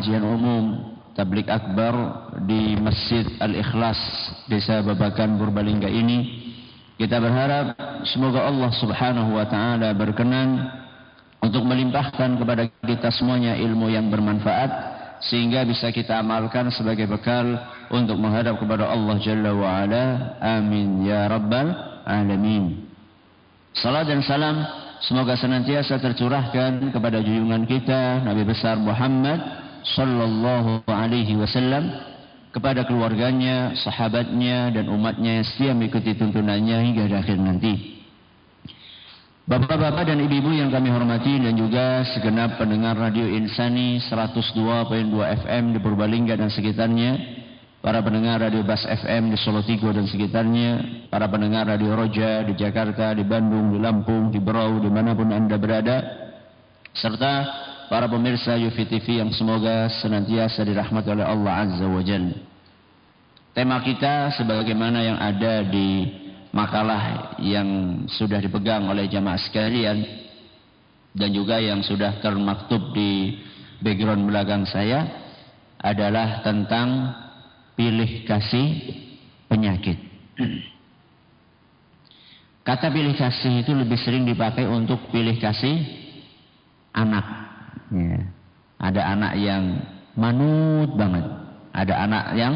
pengajian umum tablik akbar di Masjid Al-Ikhlas Desa Babakan Purbalingga ini kita berharap semoga Allah Subhanahu wa taala berkenan untuk melimpahkan kepada kita semuanya ilmu yang bermanfaat sehingga bisa kita amalkan sebagai bekal untuk menghadap kepada Allah Jalla wa ala. Amin ya rabbal alamin. Salam dan salam semoga senantiasa tercurahkan kepada junjungan kita Nabi besar Muhammad sallallahu alaihi wasallam kepada keluarganya, sahabatnya dan umatnya yang setia mengikuti tuntunannya hingga akhir nanti. Bapak-bapak dan ibu-ibu yang kami hormati dan juga segenap pendengar Radio Insani 102.2 FM di Purbalingga dan sekitarnya, para pendengar Radio Bas FM di Solo Tigo dan sekitarnya, para pendengar Radio Roja di Jakarta, di Bandung, di Lampung, di Berau, di mana pun Anda berada, serta para pemirsa UFI TV yang semoga senantiasa dirahmati oleh Allah Azza wa Jalla. Tema kita sebagaimana yang ada di makalah yang sudah dipegang oleh jamaah sekalian dan juga yang sudah termaktub di background belakang saya adalah tentang pilih kasih penyakit. Kata pilih kasih itu lebih sering dipakai untuk pilih kasih anak. Ya. Ada anak yang manut banget. Ada anak yang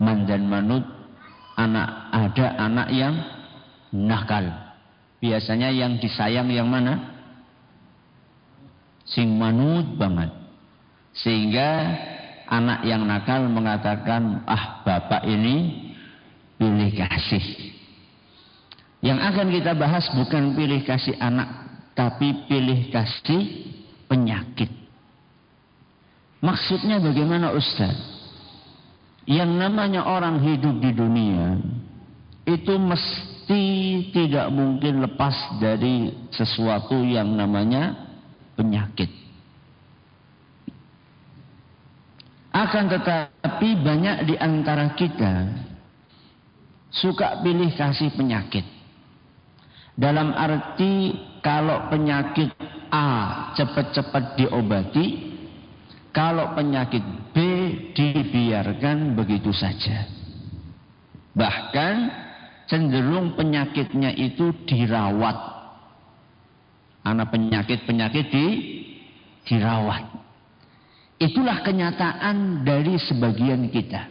mandan manut. Anak ada anak yang nakal. Biasanya yang disayang yang mana? Sing manut banget. Sehingga anak yang nakal mengatakan, ah bapak ini pilih kasih. Yang akan kita bahas bukan pilih kasih anak, tapi pilih kasih penyakit. Maksudnya bagaimana Ustaz? Yang namanya orang hidup di dunia itu mesti tidak mungkin lepas dari sesuatu yang namanya penyakit. Akan tetapi banyak di antara kita suka pilih kasih penyakit. Dalam arti kalau penyakit A cepat-cepat diobati, kalau penyakit B dibiarkan begitu saja. Bahkan cenderung penyakitnya itu dirawat. Anak penyakit-penyakit di dirawat. Itulah kenyataan dari sebagian kita.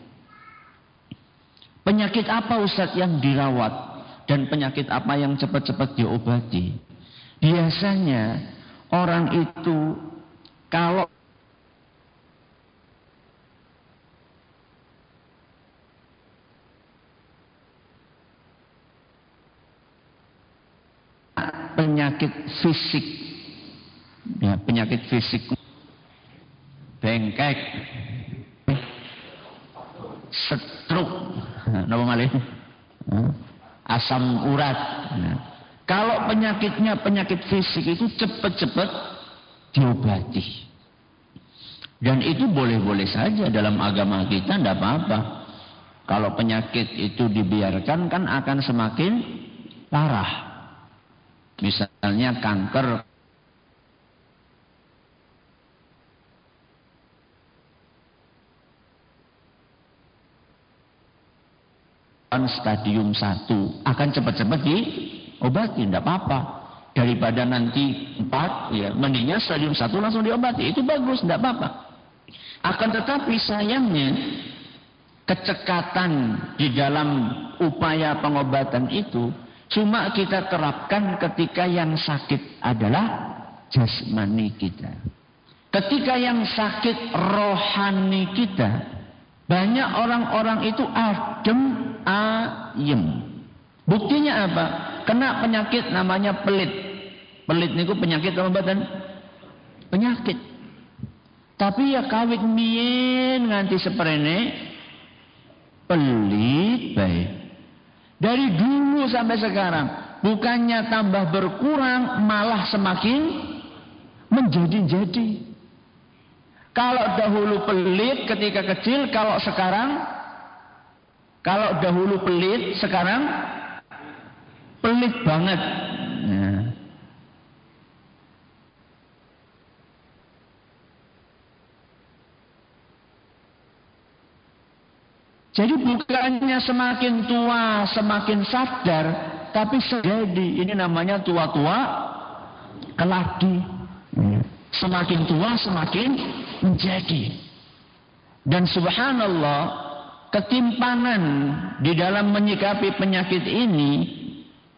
Penyakit apa Ustadz yang dirawat dan penyakit apa yang cepat-cepat diobati? Biasanya orang itu kalau penyakit fisik ya penyakit fisik bengkek, setruk, nama malih, asam urat. Nah, kalau penyakitnya penyakit fisik itu cepat-cepat diobati. Dan itu boleh-boleh saja dalam agama kita, tidak apa-apa. Kalau penyakit itu dibiarkan kan akan semakin parah. Misalnya kanker stadium 1 akan cepat-cepat diobati, tidak apa-apa. Daripada nanti 4, ya, mendingnya stadium 1 langsung diobati. Itu bagus, tidak apa-apa. Akan tetapi sayangnya, kecekatan di dalam upaya pengobatan itu cuma kita terapkan ketika yang sakit adalah jasmani kita. Ketika yang sakit rohani kita, banyak orang-orang itu adem ayem. Buktinya apa? Kena penyakit namanya pelit. Pelit niku penyakit badan? Penyakit. Tapi ya kawit mien nganti seperene pelit baik. Dari dulu sampai sekarang bukannya tambah berkurang malah semakin menjadi-jadi. Kalau dahulu pelit ketika kecil, kalau sekarang kalau dahulu pelit, sekarang pelit banget. Ya. Jadi bukannya semakin tua semakin sadar, tapi sejadi ini namanya tua-tua keladi. Ya. Semakin tua semakin menjadi. Dan subhanallah, ketimpangan di dalam menyikapi penyakit ini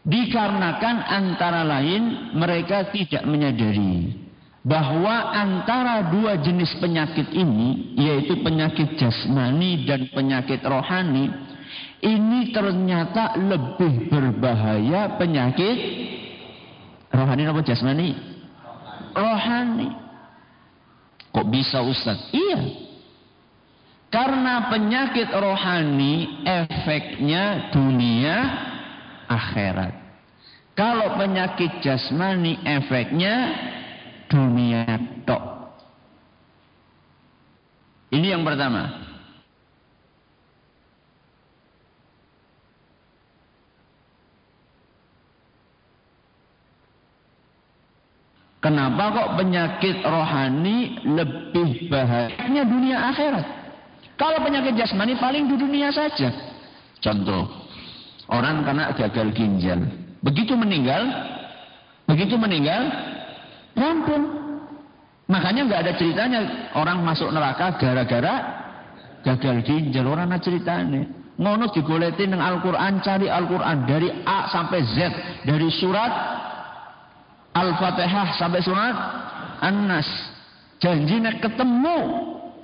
dikarenakan antara lain mereka tidak menyadari bahwa antara dua jenis penyakit ini yaitu penyakit jasmani dan penyakit rohani ini ternyata lebih berbahaya penyakit rohani apa jasmani? Rohani. Kok bisa Ustaz? Iya. Karena penyakit rohani efeknya dunia akhirat kalau penyakit jasmani efeknya dunia tok. Ini yang pertama. Kenapa kok penyakit rohani lebih bahayanya dunia akhirat? Kalau penyakit jasmani paling di dunia saja. Contoh, orang kena gagal ginjal. Begitu meninggal, begitu meninggal, Rampung. Makanya nggak ada ceritanya orang masuk neraka gara-gara gagal ginjal. Orang ada ceritanya. Ngono digoletin dengan Al-Quran, cari Al-Quran dari A sampai Z, dari surat Al-Fatihah sampai surat An-Nas. Janjinya ketemu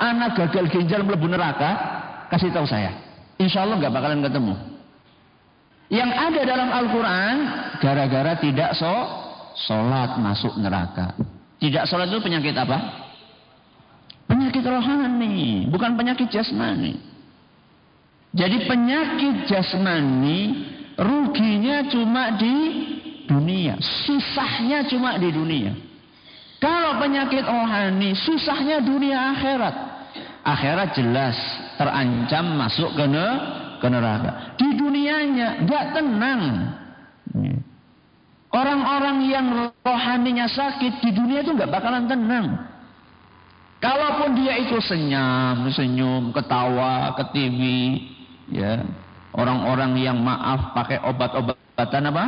anak gagal ginjal melebu neraka, kasih tahu saya. Insya Allah nggak bakalan ketemu. Yang ada dalam Al-Quran, gara-gara tidak so, Sholat masuk neraka. Tidak sholat itu penyakit apa? Penyakit rohani, bukan penyakit jasmani. Jadi penyakit jasmani ruginya cuma di dunia, susahnya cuma di dunia. Kalau penyakit rohani, susahnya dunia akhirat. Akhirat jelas terancam masuk ke neraka. Di dunianya nggak tenang. Orang-orang yang rohaninya sakit di dunia itu nggak bakalan tenang. Kalaupun dia itu senyum, senyum, ketawa, ke ya. Orang-orang yang maaf pakai obat-obatan apa?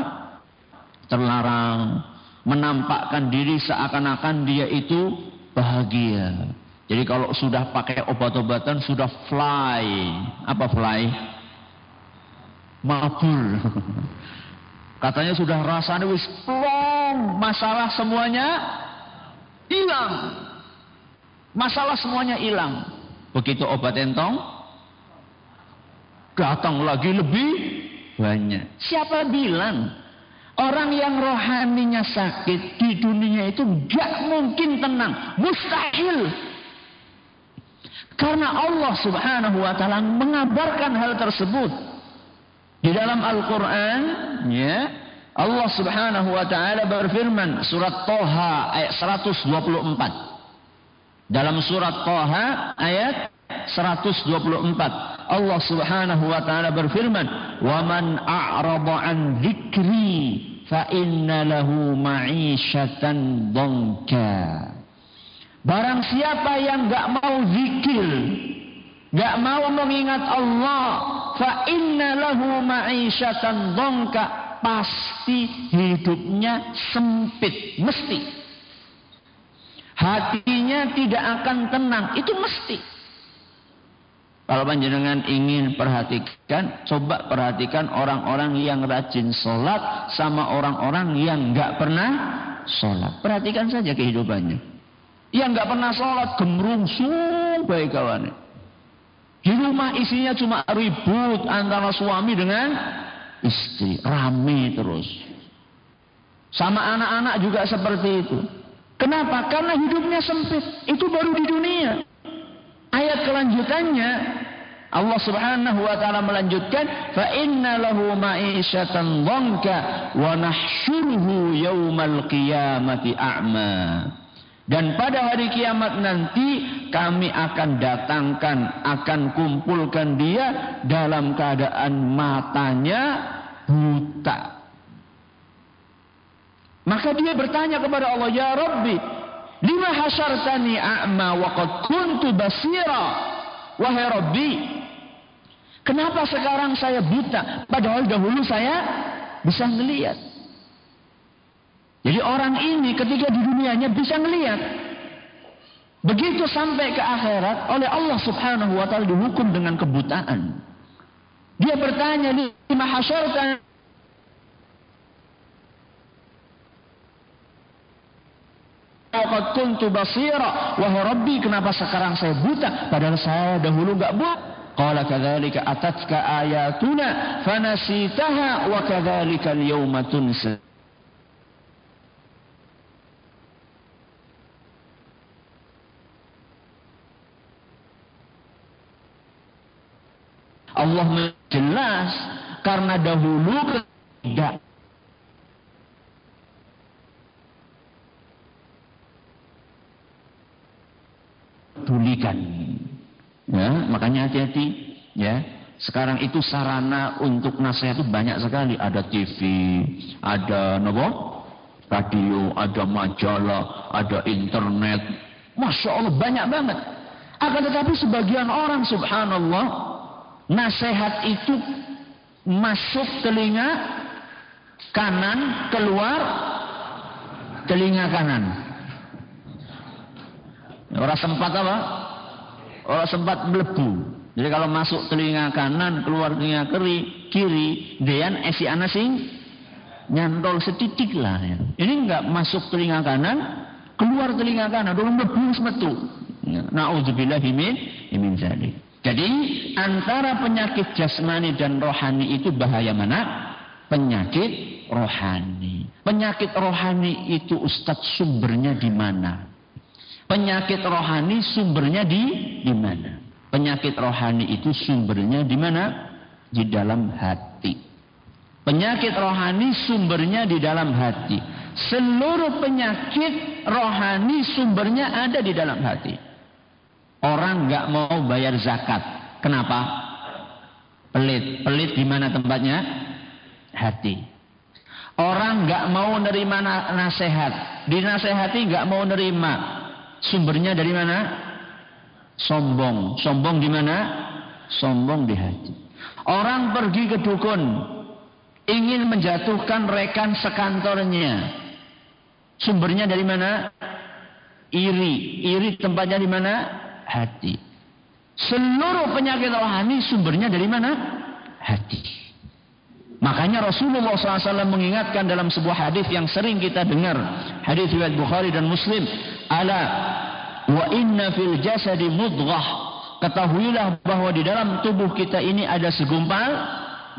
Terlarang, menampakkan diri seakan-akan dia itu bahagia. Jadi kalau sudah pakai obat-obatan sudah fly. Apa fly? Mabur. Katanya sudah rasanya wis plong, masalah semuanya hilang. Masalah semuanya hilang. Begitu obat entong, datang lagi lebih banyak. Siapa bilang orang yang rohaninya sakit di dunia itu gak mungkin tenang, mustahil. Karena Allah Subhanahu wa taala mengabarkan hal tersebut. Di dalam Al-Quran, ya, Allah Subhanahu wa taala berfirman surat Toha ayat 124. Dalam surat Toha ayat 124 Allah Subhanahu wa taala berfirman, "Wa man a'rada an dzikri fa inna lahu ma'isyatan dhanka." Barang siapa yang enggak mau zikir, enggak mau mengingat Allah, fa inna lahu ma'isyatan dongka pasti hidupnya sempit mesti hatinya tidak akan tenang itu mesti kalau panjenengan ingin perhatikan, coba perhatikan orang-orang yang rajin sholat sama orang-orang yang nggak pernah sholat. Perhatikan saja kehidupannya. Yang nggak pernah sholat gemrungsung baik kawannya. Di rumah isinya cuma ribut antara suami dengan istri. Rame terus. Sama anak-anak juga seperti itu. Kenapa? Karena hidupnya sempit. Itu baru di dunia. Ayat kelanjutannya Allah Subhanahu wa taala melanjutkan fa inna lahu ma'isyatan dhanka wa nahsyuruhu yaumal qiyamati a'ma. Dan pada hari kiamat nanti kami akan datangkan, akan kumpulkan dia dalam keadaan matanya buta. Maka dia bertanya kepada Allah, Ya Rabbi, lima hasyartani a'ma wa qad kuntu basira. Wahai Rabbi, Kenapa sekarang saya buta? Padahal dahulu saya bisa melihat. Jadi orang ini ketika di dunianya bisa melihat. Begitu sampai ke akhirat oleh Allah subhanahu wa ta'ala dihukum dengan kebutaan. Dia bertanya, lima hasyarta Qad kuntu basira. Wahai Rabbi, kenapa sekarang saya buta? Padahal saya dahulu enggak buta. Qala kadzalika atatka ayatuna fanasitaha wa kadzalika al-yawma. Allah menjelas karena dahulu tidak tulikan. Ya, makanya hati-hati ya. Sekarang itu sarana untuk nasihat itu banyak sekali. Ada TV, ada nopo, radio, ada majalah, ada internet. Masya Allah banyak banget. Akan tetapi sebagian orang subhanallah nasihat itu masuk telinga kanan, keluar telinga kanan. Orang sempat apa? Orang sempat melebu. Jadi kalau masuk telinga kanan, keluar telinga kiri, kiri, dean esi anasing nyantol setitik lah. Ya. Ini enggak masuk telinga kanan, keluar telinga kanan, dulu melebu semetu. Ya. Nauzubillahi min min zalik. Jadi antara penyakit jasmani dan rohani itu bahaya mana? Penyakit rohani. Penyakit rohani itu Ustadz sumbernya di mana? Penyakit rohani sumbernya di di mana? Penyakit rohani itu sumbernya di mana? Di dalam hati. Penyakit rohani sumbernya di dalam hati. Seluruh penyakit rohani sumbernya ada di dalam hati. Orang nggak mau bayar zakat. Kenapa? Pelit. Pelit di mana tempatnya? Hati. Orang nggak mau nerima nasihat. Dinasehati nggak mau nerima. Sumbernya dari mana? Sombong. Sombong di mana? Sombong di hati. Orang pergi ke dukun. Ingin menjatuhkan rekan sekantornya. Sumbernya dari mana? Iri. Iri tempatnya di mana? Hati. Seluruh penyakit rohani sumbernya dari mana? Hati. Makanya Rasulullah SAW mengingatkan dalam sebuah hadis yang sering kita dengar. Hadis riwayat Bukhari dan Muslim. Ala Wa inna fil jasadi mudghah. Ketahuilah bahwa di dalam tubuh kita ini ada segumpal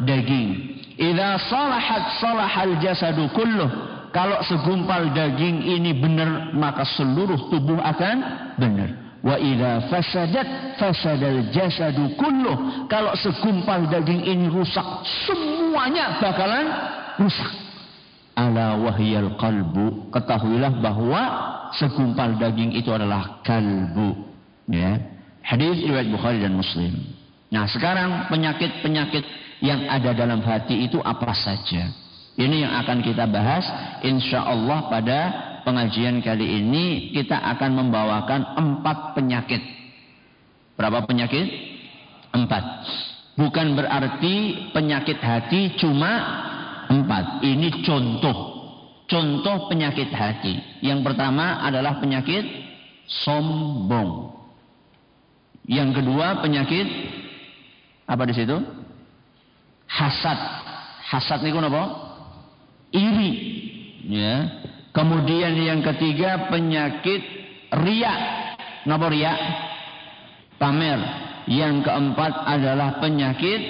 daging. Idza salahat salahal jasadu kulluh. Kalau segumpal daging ini benar, maka seluruh tubuh akan benar. Wa idza fasadat fasadal jasadu kulluh. Kalau segumpal daging ini rusak, semuanya bakalan rusak. Ala wahyal qalbu. Ketahuilah bahwa segumpal daging itu adalah kalbu. Ya. Hadis riwayat Bukhari dan Muslim. Nah, sekarang penyakit-penyakit yang ada dalam hati itu apa saja? Ini yang akan kita bahas insya Allah pada pengajian kali ini kita akan membawakan empat penyakit. Berapa penyakit? Empat. Bukan berarti penyakit hati cuma empat. Ini contoh contoh penyakit hati. Yang pertama adalah penyakit sombong. Yang kedua penyakit apa di situ? Hasad. Hasad niku napa? Iri. Ya. Kemudian yang ketiga penyakit ria. Napa ria? Pamer. Yang keempat adalah penyakit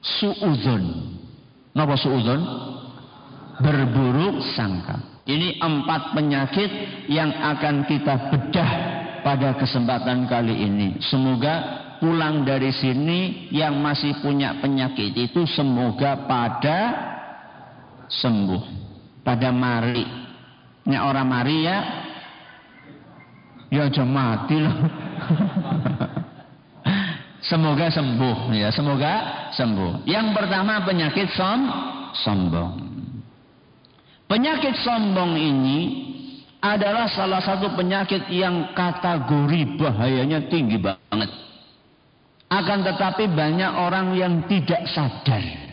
suuzon. Napa suuzon? berburuk sangka. Ini empat penyakit yang akan kita bedah pada kesempatan kali ini. Semoga pulang dari sini yang masih punya penyakit itu semoga pada sembuh. Pada mari. Ini orang mari ya. Ya aja mati loh. semoga sembuh ya, semoga sembuh. Yang pertama penyakit som sombong. Penyakit sombong ini adalah salah satu penyakit yang kategori bahayanya tinggi banget. Akan tetapi banyak orang yang tidak sadar.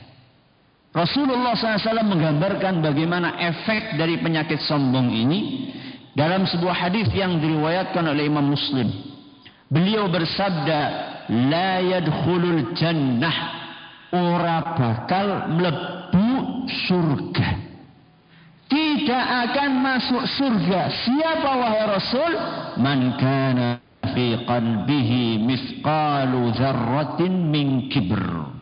Rasulullah SAW menggambarkan bagaimana efek dari penyakit sombong ini dalam sebuah hadis yang diriwayatkan oleh Imam Muslim. Beliau bersabda, "La yadkhulul jannah ora bakal mlebu surga." Tidak akan masuk surga. Siapa wahai Rasul? Man kana fi qalbihi mithqalu dzarratin min kibr.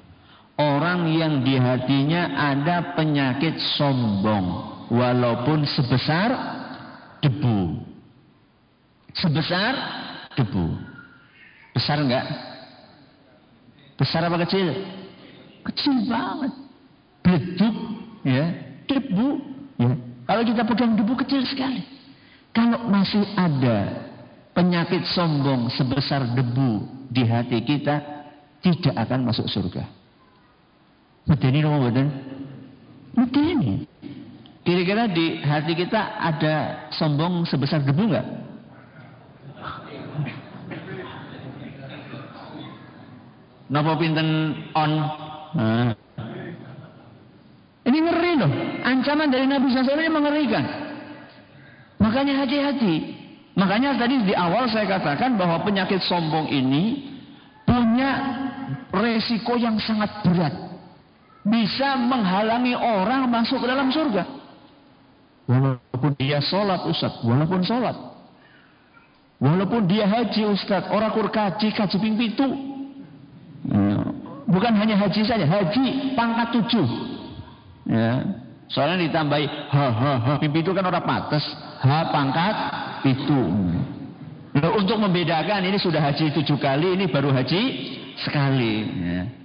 Orang yang di hatinya ada penyakit sombong walaupun sebesar debu. Sebesar debu. Besar enggak? Besar apa kecil? Kecil banget. Beduk ya, debu ya. Kalau kita pegang debu kecil sekali. Kalau masih ada penyakit sombong sebesar debu di hati kita tidak akan masuk surga. Medeni nopo mboten? Medeni. Kira-kira di hati kita ada sombong sebesar debu enggak? Napa pinten on? Nah. Ini ngeri loh. Ancaman dari Nabi SAW ini mengerikan. Makanya hati-hati. Makanya tadi di awal saya katakan bahwa penyakit sombong ini punya resiko yang sangat berat. Bisa menghalangi orang masuk ke dalam surga. Walaupun dia sholat Ustaz, walaupun sholat. Walaupun dia haji Ustaz, orang kur kaji, ping pitu. Ya. Bukan hanya haji saja, haji pangkat tujuh. Ya. Soalnya ditambahi ha ha ha kan orang pates, ha pangkat itu. Nah, untuk membedakan ini sudah haji tujuh kali, ini baru haji sekali. Ya.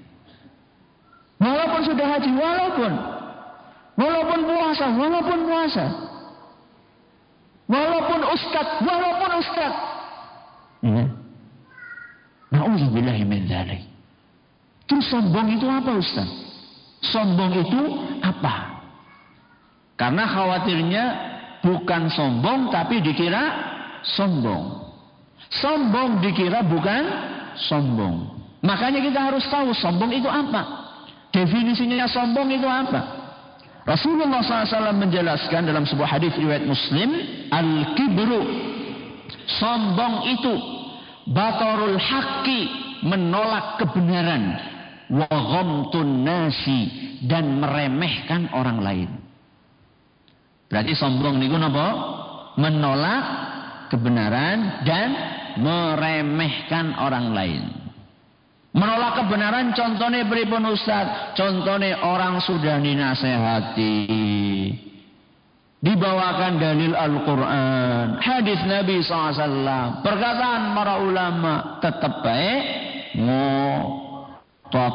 Walaupun sudah haji, walaupun, walaupun puasa, walaupun puasa, walaupun ustad, walaupun ustad. Ya. Nauzubillahi min dzalik. Terus sombong itu apa Ustaz? Sombong itu apa? Karena khawatirnya bukan sombong tapi dikira sombong. Sombong dikira bukan sombong. Makanya kita harus tahu sombong itu apa. Definisinya sombong itu apa. Rasulullah SAW menjelaskan dalam sebuah hadis riwayat Muslim, al-kibru sombong itu batorul haqqi menolak kebenaran wa nasi dan meremehkan orang lain. Berarti sombong niku napa? Menolak kebenaran dan meremehkan orang lain. Menolak kebenaran contohnya pripun Ustaz? Contohnya orang sudah dinasehati. Dibawakan dalil Al-Quran. Hadis Nabi SAW. Perkataan para ulama. Tetap baik. Ngotot.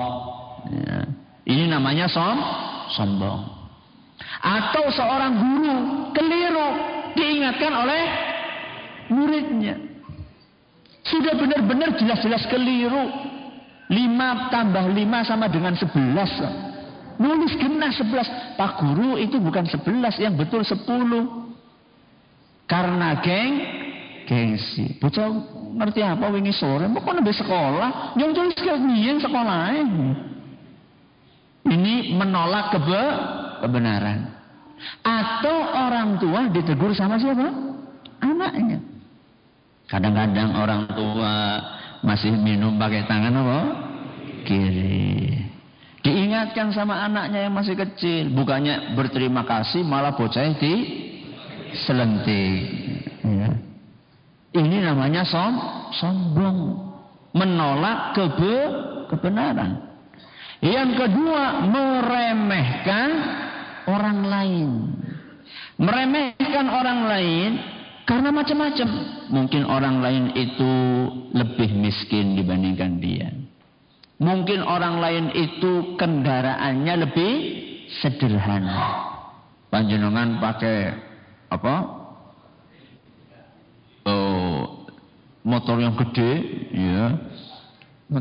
Ya. Ini namanya som, sombong. Atau seorang guru keliru diingatkan oleh muridnya. Sudah benar-benar jelas-jelas keliru. Lima tambah lima sama dengan sebelas. Nulis genah sebelas. Pak guru itu bukan sebelas, yang betul sepuluh. Karena geng, gengsi. Bocah ngerti apa wingi sore? Mau lebih sekolah? Yang tulis kayak sekolah. Ini menolak kebe kebenaran. Atau orang tua ditegur sama siapa? Anaknya. Kadang-kadang orang tua masih minum pakai tangan apa? Kiri. Diingatkan sama anaknya yang masih kecil. Bukannya berterima kasih malah bocah di selentik. Ya. Ini namanya som, sombong. Menolak kebe, kebenaran. Yang kedua, meremehkan orang lain. Meremehkan orang lain karena macam-macam. Mungkin orang lain itu lebih miskin dibandingkan dia. Mungkin orang lain itu kendaraannya lebih sederhana. Panjenengan pakai apa? Oh, motor yang gede, ya.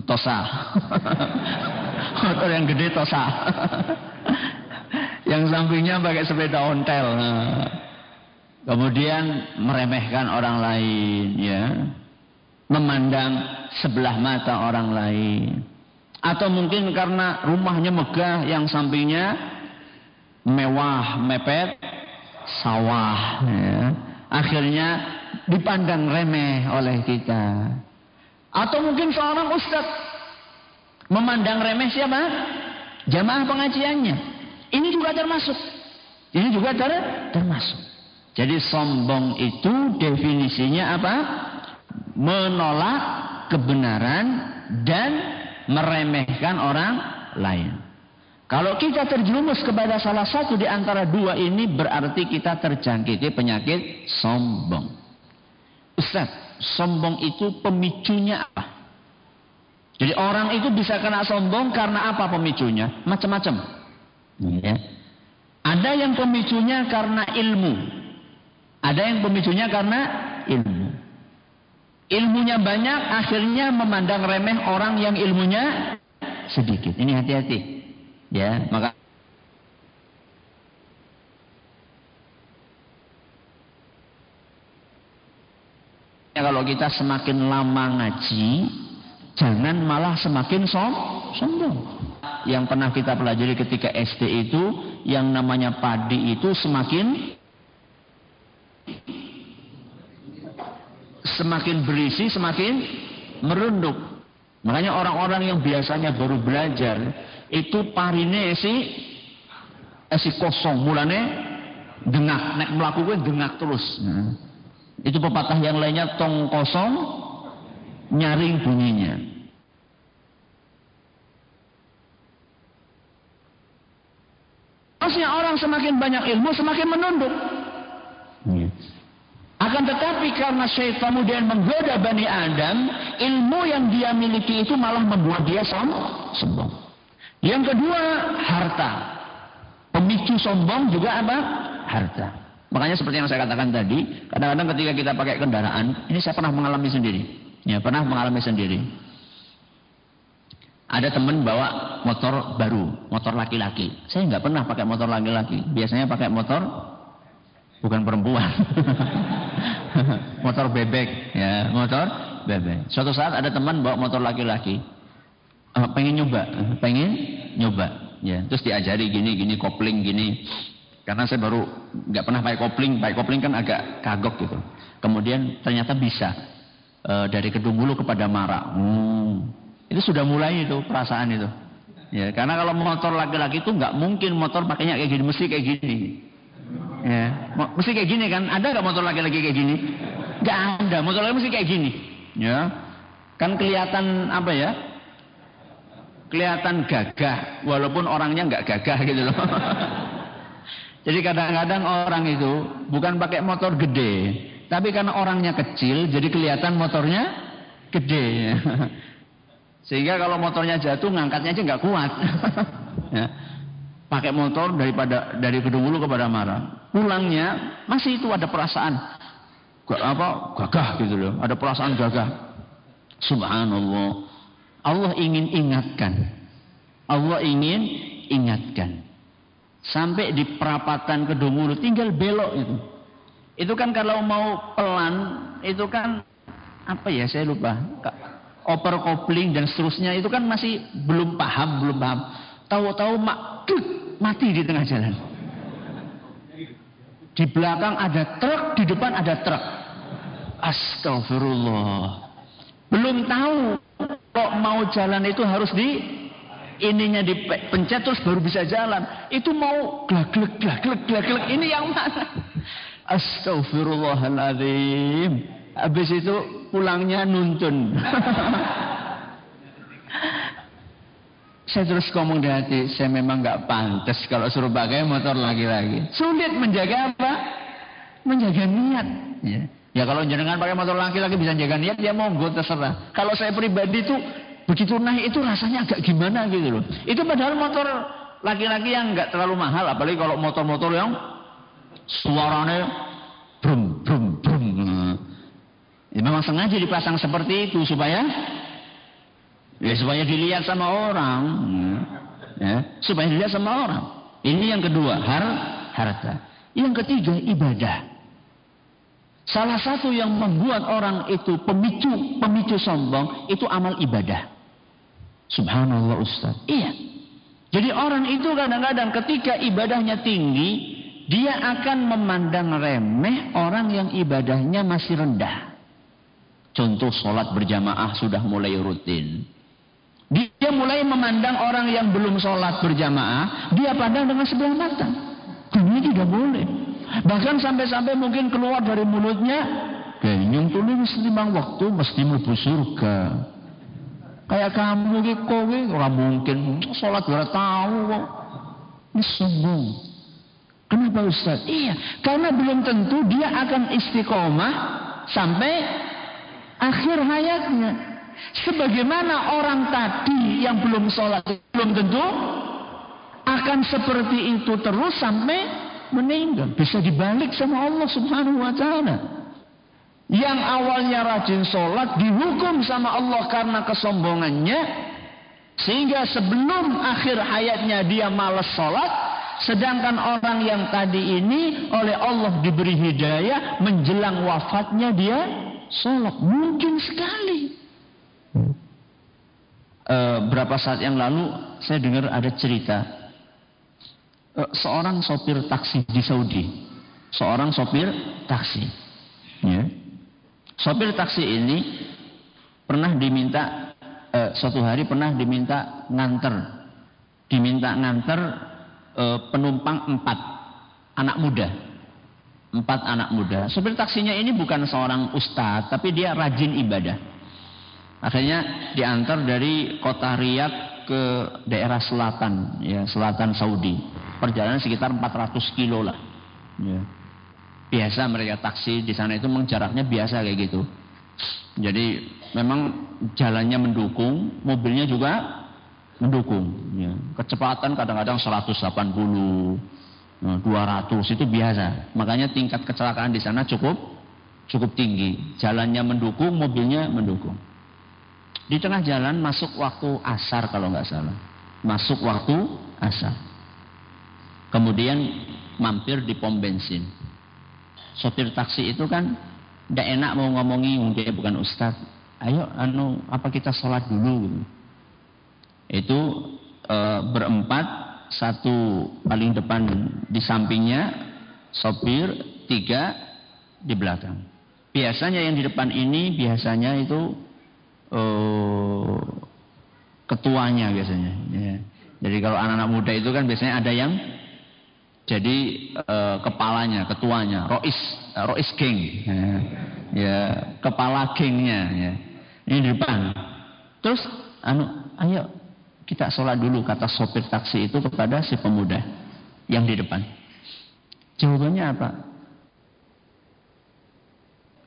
Tosa. motor yang gede tosa. yang sampingnya pakai sepeda ontel. Nah. Kemudian meremehkan orang lain, ya. memandang sebelah mata orang lain. Atau mungkin karena rumahnya megah yang sampingnya mewah, mepet, sawah. Ya. Akhirnya dipandang remeh oleh kita. Atau mungkin seorang ustadz memandang remeh siapa? Jamaah pengajiannya. Ini juga termasuk. Ini juga ter termasuk. Jadi sombong itu definisinya apa? Menolak kebenaran dan meremehkan orang lain. Kalau kita terjerumus kepada salah satu di antara dua ini berarti kita terjangkiti penyakit sombong. Ustaz, sombong itu pemicunya apa? Jadi orang itu bisa kena sombong karena apa pemicunya? Macam-macam. Ya. Ada yang pemicunya karena ilmu. Ada yang pemicunya karena ilmu. Ilmunya banyak, akhirnya memandang remeh orang yang ilmunya sedikit. Ini hati-hati. Ya, maka kalau kita semakin lama ngaji, jangan malah semakin som sombong. Yang pernah kita pelajari ketika SD itu, yang namanya padi itu semakin semakin berisi, semakin merunduk. Makanya orang-orang yang biasanya baru belajar itu parine si esi kosong mulane dengak nek melakukan dengak terus. Nah, itu pepatah yang lainnya tong kosong nyaring bunyinya. Maksudnya orang semakin banyak ilmu semakin menunduk. Akan tetapi karena syaitan kemudian menggoda Bani Adam, ilmu yang dia miliki itu malah membuat dia sombong. Yang kedua, harta. Pemicu sombong juga apa? Harta. Makanya seperti yang saya katakan tadi, kadang-kadang ketika kita pakai kendaraan, ini saya pernah mengalami sendiri. Ya, pernah mengalami sendiri. Ada teman bawa motor baru, motor laki-laki. Saya nggak pernah pakai motor laki-laki. Biasanya pakai motor bukan perempuan. motor bebek, ya, motor bebek. Suatu saat ada teman bawa motor laki-laki. Uh, pengen nyoba, pengen nyoba, ya. Terus diajari gini, gini, kopling gini. Karena saya baru nggak pernah pakai kopling, pakai kopling kan agak kagok gitu. Kemudian ternyata bisa uh, dari Kedungulu kepada Mara. Hmm itu sudah mulai itu perasaan itu. Ya, karena kalau motor laki-laki itu nggak mungkin motor pakainya kayak gini, mesti kayak gini. Ya, mesti kayak gini kan? Ada nggak motor laki-laki kayak gini? Nggak ada, motor laki mesti kayak gini. Ya, kan kelihatan apa ya? Kelihatan gagah, walaupun orangnya nggak gagah gitu loh. jadi kadang-kadang orang itu bukan pakai motor gede, tapi karena orangnya kecil, jadi kelihatan motornya gede. Sehingga kalau motornya jatuh ngangkatnya aja nggak kuat. ya. Pakai motor daripada dari Gedung Ulu kepada Mara. Pulangnya masih itu ada perasaan gak, apa gagah gitu loh. Ada perasaan gagah. Subhanallah. Allah ingin ingatkan. Allah ingin ingatkan. Sampai di perapatan Kedung Ulu tinggal belok itu. Itu kan kalau mau pelan itu kan apa ya saya lupa oper kopling dan seterusnya itu kan masih belum paham, belum paham. Tahu-tahu mak mati di tengah jalan. Di belakang ada truk, di depan ada truk. Astagfirullah. Belum tahu kok mau jalan itu harus di ininya dipencet terus baru bisa jalan. Itu mau glak-glek glak-glek glak-glek ini yang mana? Astagfirullahaladzim. Habis itu pulangnya nuntun. saya terus ngomong di hati, saya memang nggak pantas kalau suruh pakai motor lagi-lagi. Sulit menjaga apa? Menjaga niat. Ya. ya kalau jenengan pakai motor laki-laki bisa jaga niat, ya monggo terserah. Kalau saya pribadi itu begitu naik itu rasanya agak gimana gitu loh. Itu padahal motor laki-laki yang nggak terlalu mahal, apalagi kalau motor-motor yang suaranya brum brum brum. Ya, memang sengaja dipasang seperti itu supaya ya supaya dilihat sama orang. Ya, supaya dilihat sama orang. Ini yang kedua, har harta. Yang ketiga ibadah. Salah satu yang membuat orang itu pemicu pemicu sombong itu amal ibadah. Subhanallah Ustaz. Iya. Jadi orang itu kadang-kadang ketika ibadahnya tinggi, dia akan memandang remeh orang yang ibadahnya masih rendah. Contoh sholat berjamaah sudah mulai rutin. Dia mulai memandang orang yang belum sholat berjamaah, dia pandang dengan sebelah mata. Ini tidak boleh. Bahkan sampai-sampai mungkin keluar dari mulutnya, kenyang tulis limang waktu mesti mlebu surga. Kayak kamu ki kowe ora mungkin sholat ora tahu kok. Ini sombong. Kenapa Ustaz? Iya, karena belum tentu dia akan istiqomah sampai akhir hayatnya. Sebagaimana orang tadi yang belum sholat belum tentu akan seperti itu terus sampai meninggal. Bisa dibalik sama Allah subhanahu wa ta'ala. Yang awalnya rajin sholat dihukum sama Allah karena kesombongannya. Sehingga sebelum akhir hayatnya dia malas sholat. Sedangkan orang yang tadi ini oleh Allah diberi hidayah. Menjelang wafatnya dia sholat. Mungkin sekali. E, berapa saat yang lalu saya dengar ada cerita e, seorang sopir taksi di Saudi, seorang sopir taksi, ya. sopir taksi ini pernah diminta e, suatu hari pernah diminta nganter, diminta nganter e, penumpang empat anak muda, empat anak muda. Sopir taksinya ini bukan seorang ustadz, tapi dia rajin ibadah. Akhirnya diantar dari kota Riyadh ke daerah selatan, ya selatan Saudi. Perjalanan sekitar 400 kilo lah. Ya. Biasa mereka taksi di sana itu memang jaraknya biasa kayak gitu. Jadi memang jalannya mendukung, mobilnya juga mendukung. Ya. Kecepatan kadang-kadang 180, 200 itu biasa. Makanya tingkat kecelakaan di sana cukup cukup tinggi. Jalannya mendukung, mobilnya mendukung. Di tengah jalan masuk waktu asar kalau nggak salah. Masuk waktu asar. Kemudian mampir di pom bensin. Sopir taksi itu kan tidak enak mau ngomongi mungkin bukan ustadz. Ayo anu apa kita sholat dulu gitu. Itu e, berempat satu paling depan di sampingnya sopir tiga di belakang. Biasanya yang di depan ini biasanya itu uh, ketuanya biasanya. Ya. Jadi kalau anak-anak muda itu kan biasanya ada yang jadi uh, kepalanya, ketuanya, rois, uh, rois king, ya. ya kepala kingnya. Ya. Ini di depan. Terus, anu, ayo kita sholat dulu kata sopir taksi itu kepada si pemuda yang di depan. Jawabannya apa?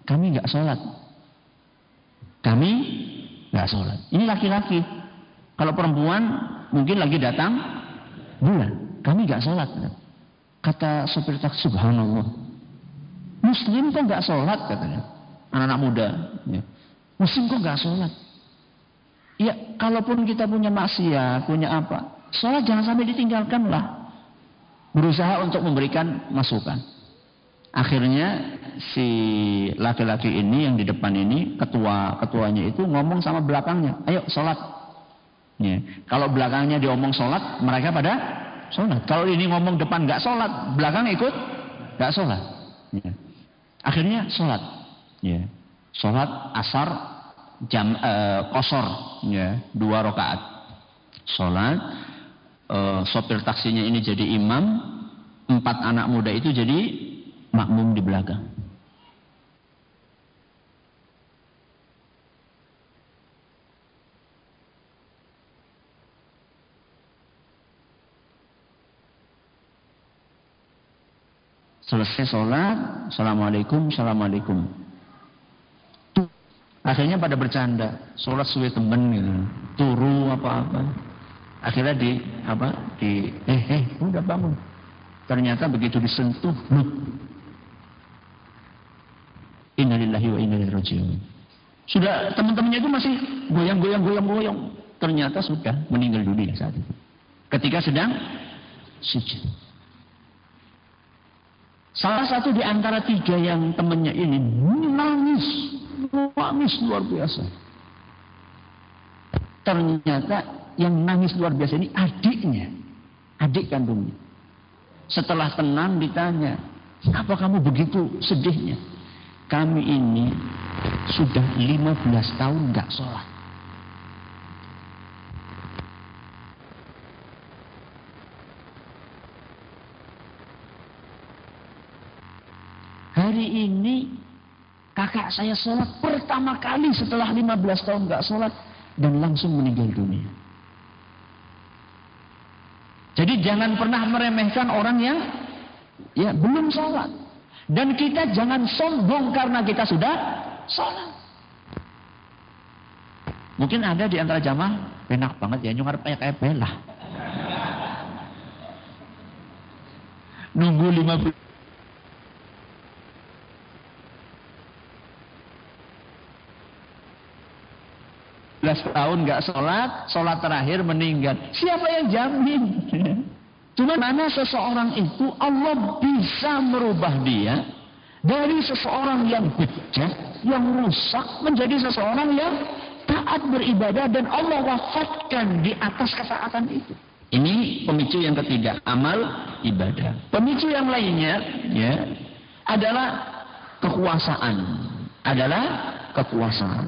Kami nggak sholat. Kami nggak sholat. Ini laki-laki. Kalau perempuan mungkin lagi datang bulan, kami nggak sholat. Kata sopir taksi, subhanallah. Muslim kok nggak sholat katanya. Anak-anak muda. Ya. Muslim kok nggak sholat. Ya, kalaupun kita punya maksiat, punya apa, sholat jangan sampai ditinggalkan lah. Berusaha untuk memberikan masukan. Akhirnya si laki-laki ini yang di depan ini ketua ketuanya itu ngomong sama belakangnya, ayo sholat. Ya. Kalau belakangnya diomong sholat, mereka pada sholat. Kalau ini ngomong depan nggak sholat, belakang ikut nggak sholat. Ya. Akhirnya sholat. Ya. Sholat asar jam e, kosor, ya. dua rakaat. Sholat, e, sopir taksinya ini jadi imam, empat anak muda itu jadi makmum di belakang. Selesai sholat, Assalamualaikum, Assalamualaikum. Akhirnya pada bercanda, sholat suwe temen gitu, turu apa-apa. Akhirnya di apa? Di eh eh udah bangun. Ternyata begitu disentuh, Innalillahi wa inna ilaihi. Sudah teman-temannya itu masih goyang-goyang goyang-goyang. Ternyata sudah meninggal dunia saat itu. Ketika sedang sujud. Salah satu di antara tiga yang temannya ini nangis, nangis luar biasa. Ternyata yang nangis luar biasa ini adiknya, adik kandungnya. Setelah tenang ditanya, apa kamu begitu sedihnya? Kami ini sudah 15 tahun nggak sholat. Hari ini kakak saya sholat pertama kali setelah 15 tahun nggak sholat dan langsung meninggal dunia. Jadi jangan pernah meremehkan orang yang ya belum sholat. Dan kita jangan sombong karena kita sudah sholat. Mungkin ada di antara jamaah enak banget ya nyungar kayak belah. Nunggu 15 tahun nggak sholat, sholat terakhir meninggal. Siapa yang jamin? Cuma mana seseorang itu Allah bisa merubah dia dari seseorang yang bejat, yang rusak menjadi seseorang yang taat beribadah dan Allah wafatkan di atas ketaatan itu. Ini pemicu yang ketiga, amal ibadah. Pemicu yang lainnya ya adalah kekuasaan. Adalah kekuasaan.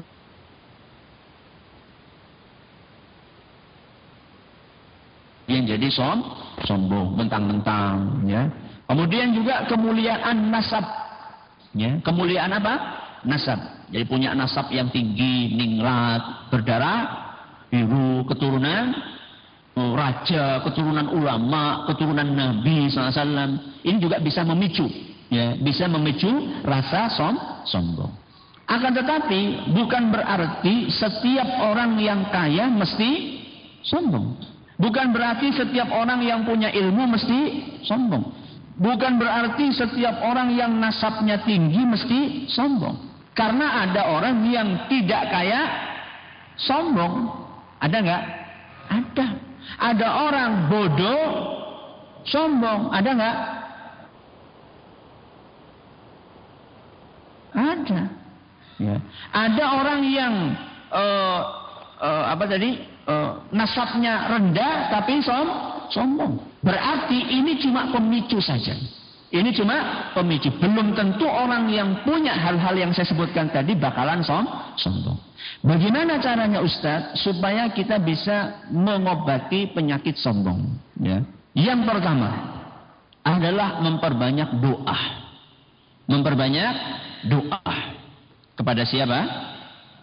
Yang jadi som sombong mentang-mentang ya. Kemudian juga kemuliaan nasab ya. Kemuliaan apa? Nasab. Jadi punya nasab yang tinggi ningrat berdarah biru keturunan oh, raja keturunan ulama keturunan nabi SAW ini juga bisa memicu ya. Bisa memicu rasa som sombong. Akan tetapi bukan berarti setiap orang yang kaya mesti sombong Bukan berarti setiap orang yang punya ilmu mesti sombong. Bukan berarti setiap orang yang nasabnya tinggi mesti sombong. Karena ada orang yang tidak kaya sombong. Ada nggak? Ada. Ada orang bodoh sombong. Ada nggak? Ada. Ya. Ada orang yang uh, uh, apa tadi? Uh, nasabnya rendah tapi som sombong. Berarti ini cuma pemicu saja. Ini cuma pemicu. Belum tentu orang yang punya hal-hal yang saya sebutkan tadi bakalan som sombong. Bagaimana caranya Ustadz supaya kita bisa mengobati penyakit sombong? Ya. Yang pertama adalah memperbanyak doa. Memperbanyak doa kepada siapa?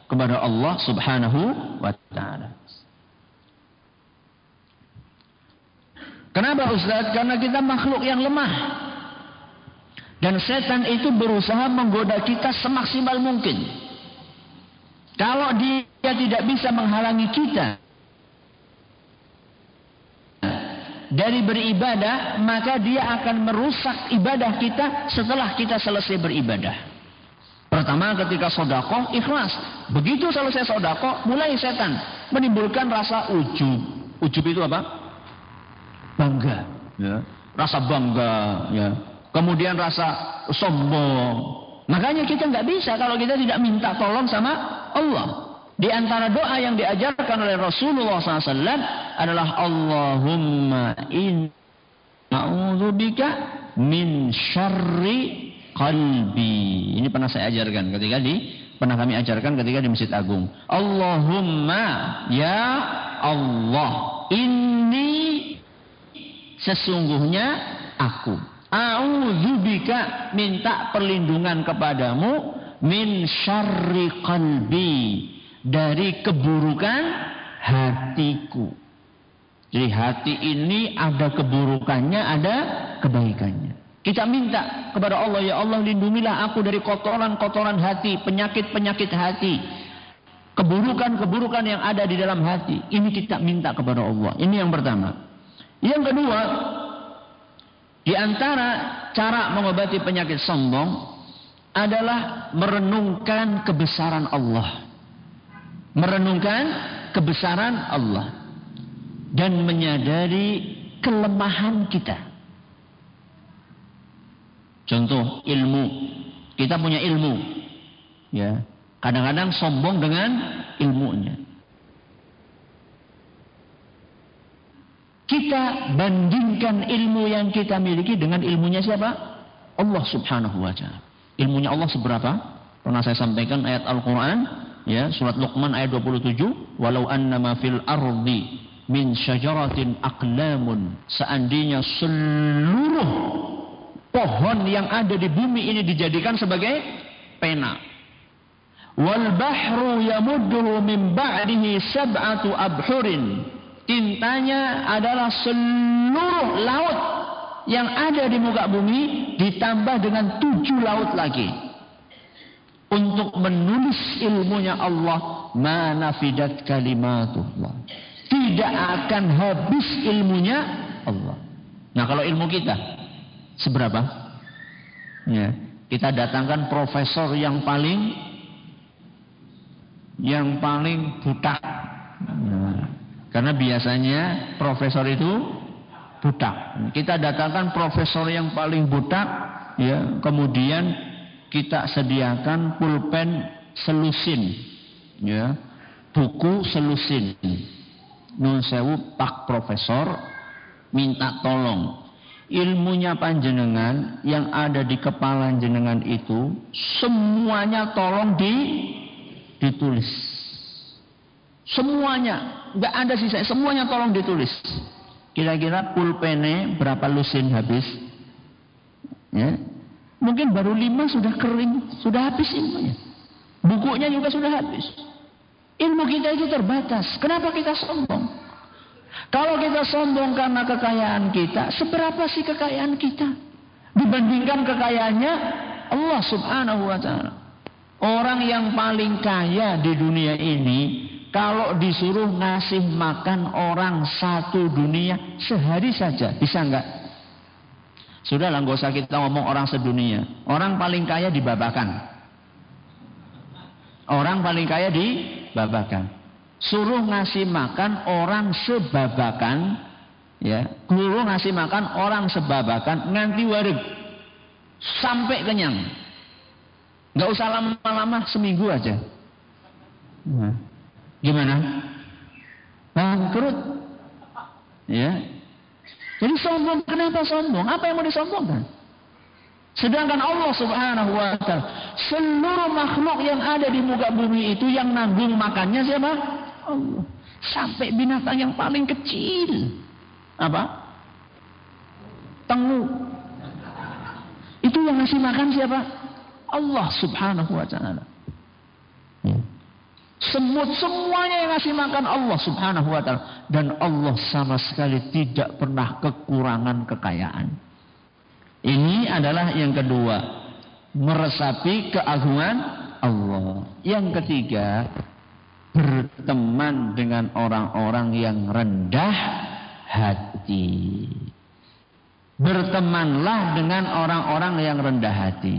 Kepada Allah Subhanahu wa taala. Kenapa Ustaz? Karena kita makhluk yang lemah. Dan setan itu berusaha menggoda kita semaksimal mungkin. Kalau dia tidak bisa menghalangi kita dari beribadah, maka dia akan merusak ibadah kita setelah kita selesai beribadah. Pertama ketika sodakoh ikhlas. Begitu selesai sodakoh, mulai setan menimbulkan rasa ujub. Ujub itu apa? Bangga, ya. rasa bangga, ya. kemudian rasa sombong. Makanya kita nggak bisa kalau kita tidak minta tolong sama Allah. Di antara doa yang diajarkan oleh Rasulullah SAW adalah Allahumma in bika min syarri qalbi. Ini pernah saya ajarkan ketika di pernah kami ajarkan ketika di Masjid Agung. Allahumma ya Allah inni Sesungguhnya aku. A'udzubika minta perlindungan kepadamu min syarri qalbi dari keburukan hatiku. Jadi hati ini ada keburukannya, ada kebaikannya. Kita minta kepada Allah, ya Allah lindungilah aku dari kotoran-kotoran hati, penyakit-penyakit hati. Keburukan-keburukan yang ada di dalam hati. Ini kita minta kepada Allah. Ini yang pertama. Yang kedua, di antara cara mengobati penyakit sombong adalah merenungkan kebesaran Allah. Merenungkan kebesaran Allah dan menyadari kelemahan kita. Contoh ilmu. Kita punya ilmu. Ya. Kadang-kadang sombong dengan ilmunya. Kita bandingkan ilmu yang kita miliki dengan ilmunya siapa? Allah Subhanahu wa taala. Ilmunya Allah seberapa? Pernah saya sampaikan ayat Al-Qur'an ya, surat Luqman ayat 27, walau annama fil ardi min syajaratin aqlamun seandainya seluruh pohon yang ada di bumi ini dijadikan sebagai pena wal bahru yamudduhu min ba'dihi sab'atu abhurin tintanya adalah seluruh laut yang ada di muka bumi ditambah dengan tujuh laut lagi untuk menulis ilmunya Allah manafidat kalimatullah tidak akan habis ilmunya Allah. Nah kalau ilmu kita seberapa? Ya, kita datangkan profesor yang paling yang paling buta. Karena biasanya profesor itu buta. Kita datangkan profesor yang paling buta, ya, kemudian kita sediakan pulpen selusin, ya, buku selusin. Nun sewu pak profesor minta tolong. Ilmunya panjenengan yang ada di kepala jenengan itu semuanya tolong di ditulis semuanya nggak ada sisa semuanya tolong ditulis kira-kira pulpene berapa lusin habis ya mungkin baru lima sudah kering sudah habis ilmunya bukunya juga sudah habis Ilmu kita itu terbatas. Kenapa kita sombong? Kalau kita sombong karena kekayaan kita, seberapa sih kekayaan kita? Dibandingkan kekayaannya Allah subhanahu wa ta'ala. Orang yang paling kaya di dunia ini, kalau disuruh ngasih makan orang satu dunia sehari saja, bisa enggak? Sudahlah, nggak usah kita ngomong orang sedunia. Orang paling kaya di Babakan. Orang paling kaya di Babakan. Suruh ngasih makan orang sebabakan, ya, suruh ngasih makan orang sebabakan nganti warig sampai kenyang. Gak usah lama-lama seminggu aja. Nah, gimana? Bangkrut. Ya. Jadi sombong, kenapa sombong? Apa yang mau disombongkan? Sedangkan Allah subhanahu wa ta'ala. Seluruh makhluk yang ada di muka bumi itu yang nanggung makannya siapa? Allah. Sampai binatang yang paling kecil. Apa? Tengu. Itu yang ngasih makan siapa? Allah subhanahu wa ta'ala. Semut semuanya yang ngasih makan Allah subhanahu wa ta'ala. Dan Allah sama sekali tidak pernah kekurangan kekayaan. Ini adalah yang kedua, meresapi keagungan Allah. Yang ketiga, berteman dengan orang-orang yang rendah hati. Bertemanlah dengan orang-orang yang rendah hati.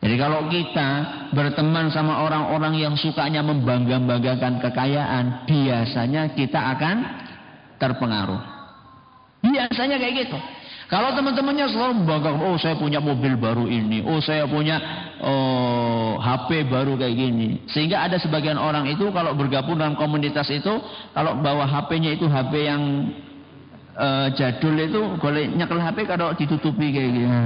Jadi kalau kita berteman sama orang-orang yang sukanya membangga-banggakan kekayaan, biasanya kita akan terpengaruh. Biasanya kayak gitu. Kalau teman-temannya selalu membanggakan, oh saya punya mobil baru ini, oh saya punya oh, HP baru kayak gini. Sehingga ada sebagian orang itu kalau bergabung dalam komunitas itu, kalau bawa HP-nya itu HP yang uh, jadul itu, boleh nyekel HP kalau ditutupi kayak gini.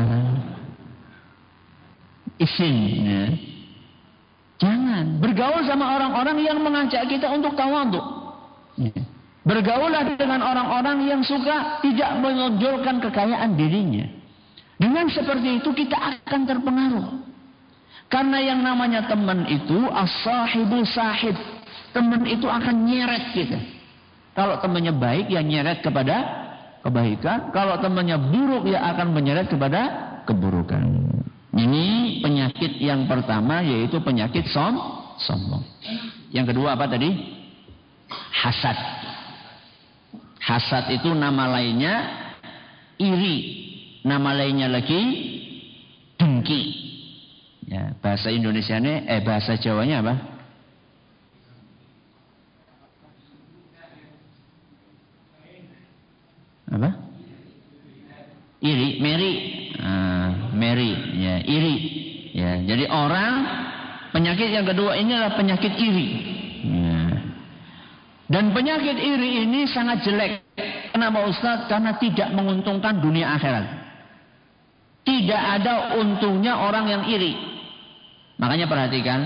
Isin. Ya. Jangan bergaul sama orang-orang yang mengajak kita untuk tawaduk. Ya. Bergaulah dengan orang-orang yang suka tidak menonjolkan kekayaan dirinya. Dengan seperti itu kita akan terpengaruh. Karena yang namanya teman itu as-sahibu sahib. Teman itu akan nyeret kita. Kalau temannya baik ya nyeret kepada kebaikan. Kalau temannya buruk ya akan menyeret kepada keburukan. Ini penyakit yang pertama yaitu penyakit som sombong. Yang kedua apa tadi? Hasad. Hasad itu nama lainnya iri. Nama lainnya lagi dengki. Ya, bahasa Indonesia ini eh bahasa Jawanya apa? Apa? Iri, Mary. Ah, Mary. iri. Ya, jadi orang penyakit yang kedua ini adalah penyakit iri. Ya. Dan penyakit iri ini sangat jelek. Kenapa Ustaz? Karena tidak menguntungkan dunia akhirat. Tidak ada untungnya orang yang iri. Makanya perhatikan,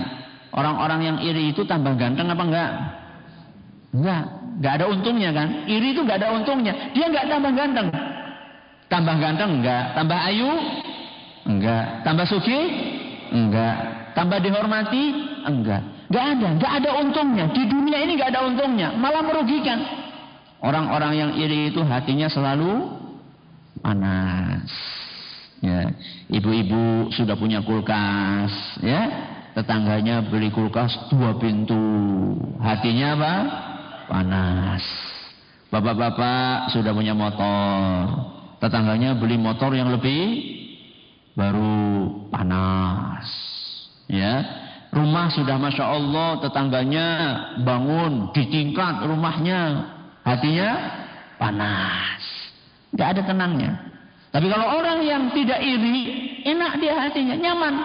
orang-orang yang iri itu tambah ganteng apa enggak? Enggak, enggak ada untungnya kan? Iri itu enggak ada untungnya. Dia enggak tambah ganteng. Tambah ganteng enggak, tambah ayu enggak, tambah suki enggak, tambah dihormati enggak. Enggak ada, enggak ada untungnya. Di dunia ini enggak ada untungnya, malah merugikan. Orang-orang yang iri itu hatinya selalu panas. Ya, ibu-ibu sudah punya kulkas, ya. Tetangganya beli kulkas dua pintu. Hatinya apa? Panas. Bapak-bapak sudah punya motor. Tetangganya beli motor yang lebih baru panas. Ya, rumah sudah masya Allah tetangganya bangun di tingkat rumahnya, hatinya panas, nggak ada tenangnya. Tapi kalau orang yang tidak iri, enak dia hatinya, nyaman.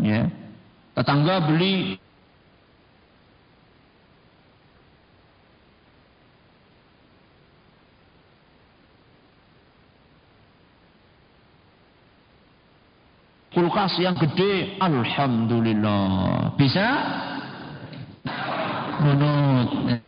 Ya. Tetangga beli kulkas yang gede, alhamdulillah. Bisa? Menurut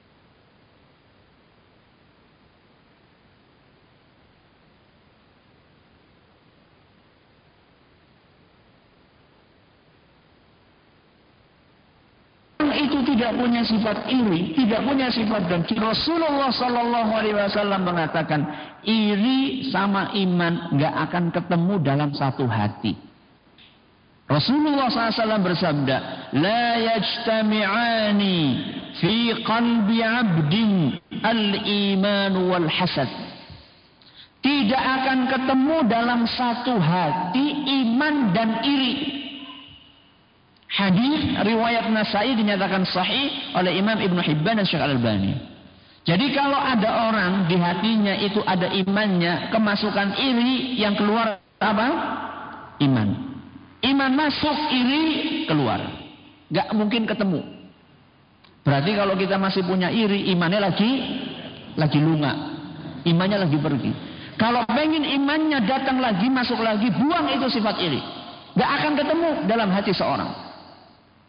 itu tidak punya sifat iri, tidak punya sifat dengki. Rasulullah Sallallahu Alaihi Wasallam mengatakan iri sama iman nggak akan ketemu dalam satu hati. Rasulullah SAW bersabda, لا fi qalbi 'abdin al-iman wal hasad. Tidak akan ketemu dalam satu hati iman dan iri. Hadis riwayat Nasai dinyatakan sahih oleh Imam Ibn Hibban dan Syekh Al-Albani. Jadi kalau ada orang di hatinya itu ada imannya, kemasukan iri yang keluar apa? Iman. Iman masuk, iri keluar. Gak mungkin ketemu. Berarti kalau kita masih punya iri, imannya lagi lagi lunga. Imannya lagi pergi. Kalau pengen imannya datang lagi, masuk lagi, buang itu sifat iri. Gak akan ketemu dalam hati seorang.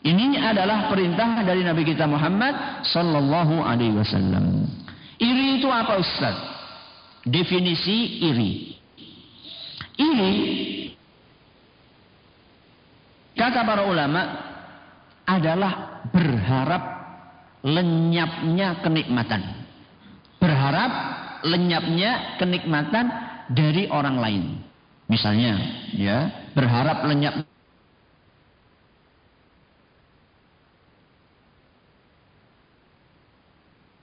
Ini adalah perintah dari Nabi kita Muhammad sallallahu alaihi wasallam. Iri itu apa Ustaz? Definisi iri. Iri kata para ulama adalah berharap lenyapnya kenikmatan. Berharap lenyapnya kenikmatan dari orang lain. Misalnya, ya, berharap lenyap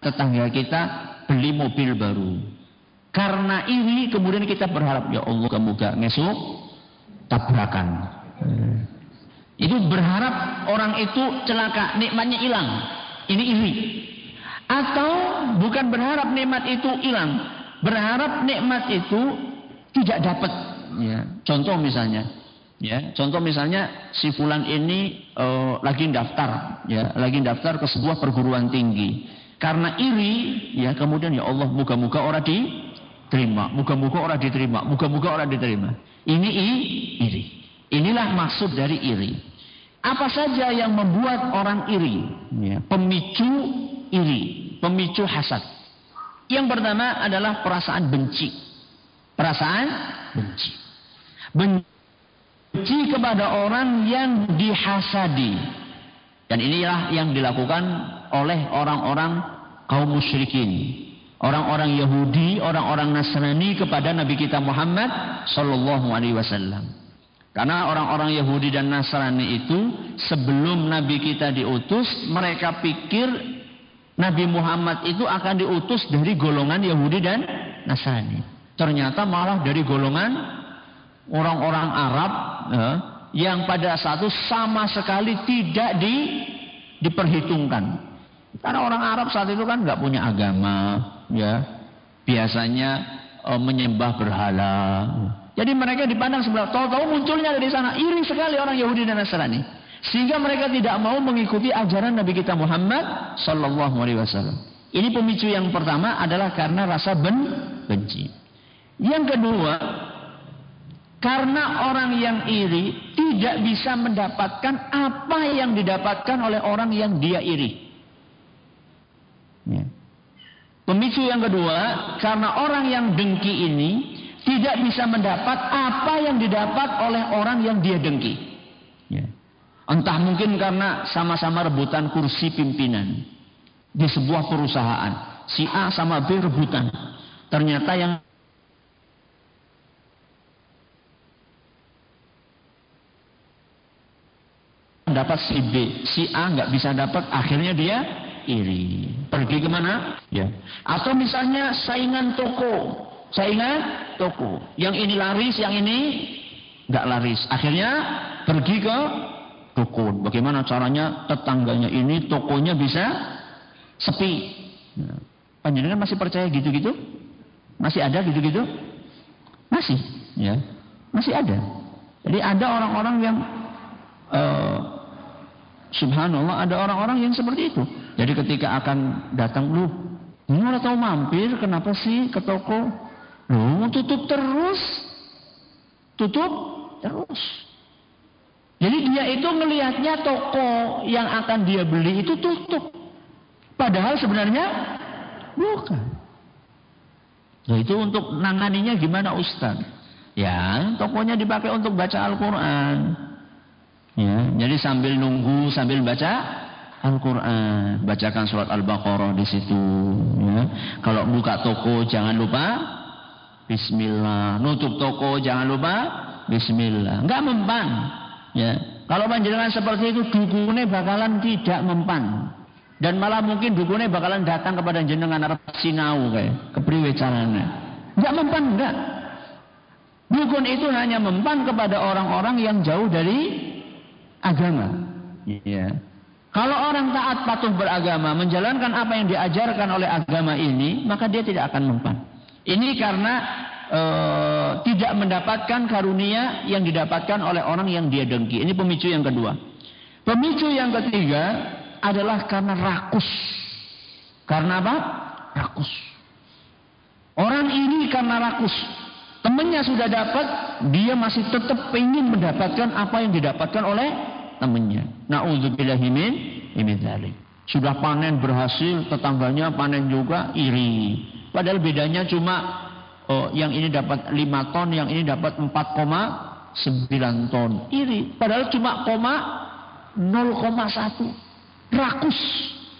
tetangga kita beli mobil baru. Karena ini kemudian kita berharap ya Allah semoga ngesuk tabrakan. Itu berharap orang itu celaka, nikmatnya hilang. Ini iri. Atau bukan berharap nikmat itu hilang, berharap nikmat itu tidak dapat. Ya. Contoh misalnya, ya, contoh misalnya si fulan ini uh, lagi daftar, ya, lagi daftar ke sebuah perguruan tinggi karena iri, ya kemudian ya Allah, muka-muka orang diterima, muka-muka orang diterima, muka-muka orang diterima. Ini iri. Inilah maksud dari iri. Apa saja yang membuat orang iri? Ya, pemicu iri, pemicu hasad. Yang pertama adalah perasaan benci. Perasaan benci. Benci kepada orang yang dihasadi. Dan inilah yang dilakukan oleh orang-orang kaum musyrikin. Orang-orang Yahudi, orang-orang Nasrani kepada Nabi kita Muhammad sallallahu alaihi wasallam. Karena orang-orang Yahudi dan Nasrani itu sebelum Nabi kita diutus, mereka pikir Nabi Muhammad itu akan diutus dari golongan Yahudi dan Nasrani. Ternyata malah dari golongan orang-orang Arab ya, yang pada satu sama sekali tidak di, diperhitungkan. Karena orang Arab saat itu kan nggak punya agama, ya. Biasanya e, menyembah berhala, Jadi mereka dipandang sebelah. Tahu-tahu munculnya dari sana. Iri sekali orang Yahudi dan Nasrani. Sehingga mereka tidak mau mengikuti ajaran Nabi kita Muhammad Sallallahu Alaihi Wasallam. Ini pemicu yang pertama adalah karena rasa ben benci. Yang kedua, karena orang yang iri tidak bisa mendapatkan apa yang didapatkan oleh orang yang dia iri. Ya. Pemicu yang kedua, karena orang yang dengki ini tidak bisa mendapat apa yang didapat oleh orang yang dia dengki. Ya. Entah mungkin karena sama-sama rebutan kursi pimpinan di sebuah perusahaan. Si A sama B rebutan. Ternyata yang dapat si B, si A nggak bisa dapat, akhirnya dia iri. Pergi ke mana? Ya. Atau misalnya saingan toko, saingan toko. Yang ini laris, yang ini nggak laris. Akhirnya pergi ke toko. Bagaimana caranya tetangganya ini tokonya bisa sepi? Nah, panjenengan masih percaya gitu-gitu? Masih ada gitu-gitu? Masih, ya, masih ada. Jadi ada orang-orang yang uh, Subhanallah ada orang-orang yang seperti itu. Jadi ketika akan datang lu, ini udah tahu mampir, kenapa sih ke toko? Lu tutup terus, tutup terus. Jadi dia itu melihatnya toko yang akan dia beli itu tutup. Padahal sebenarnya bukan. Nah itu untuk nanganinya gimana Ustaz? Ya, tokonya dipakai untuk baca Al-Quran. Ya, jadi sambil nunggu, sambil baca Al-Quran, bacakan surat Al-Baqarah di situ. Ya. Kalau buka toko jangan lupa Bismillah. Nutup toko jangan lupa Bismillah. Enggak mempan. Ya. Kalau panjenengan seperti itu dukunnya bakalan tidak mempan. Dan malah mungkin dukunnya bakalan datang kepada jenengan arep sinau kayak kepriwe caranya. Enggak mempan enggak. Dukun itu hanya mempan kepada orang-orang yang jauh dari agama. Ya. Kalau orang taat patuh beragama, menjalankan apa yang diajarkan oleh agama ini, maka dia tidak akan mempan. Ini karena e, tidak mendapatkan karunia yang didapatkan oleh orang yang dia dengki. Ini pemicu yang kedua. Pemicu yang ketiga adalah karena rakus. Karena apa? Rakus. Orang ini karena rakus. Temannya sudah dapat, dia masih tetap ingin mendapatkan apa yang didapatkan oleh temannya. Nauzubillahimin imidzalik. Sudah panen berhasil, tetangganya panen juga iri. Padahal bedanya cuma oh, yang ini dapat 5 ton, yang ini dapat 4,9 ton. Iri. Padahal cuma koma 0,1. Rakus.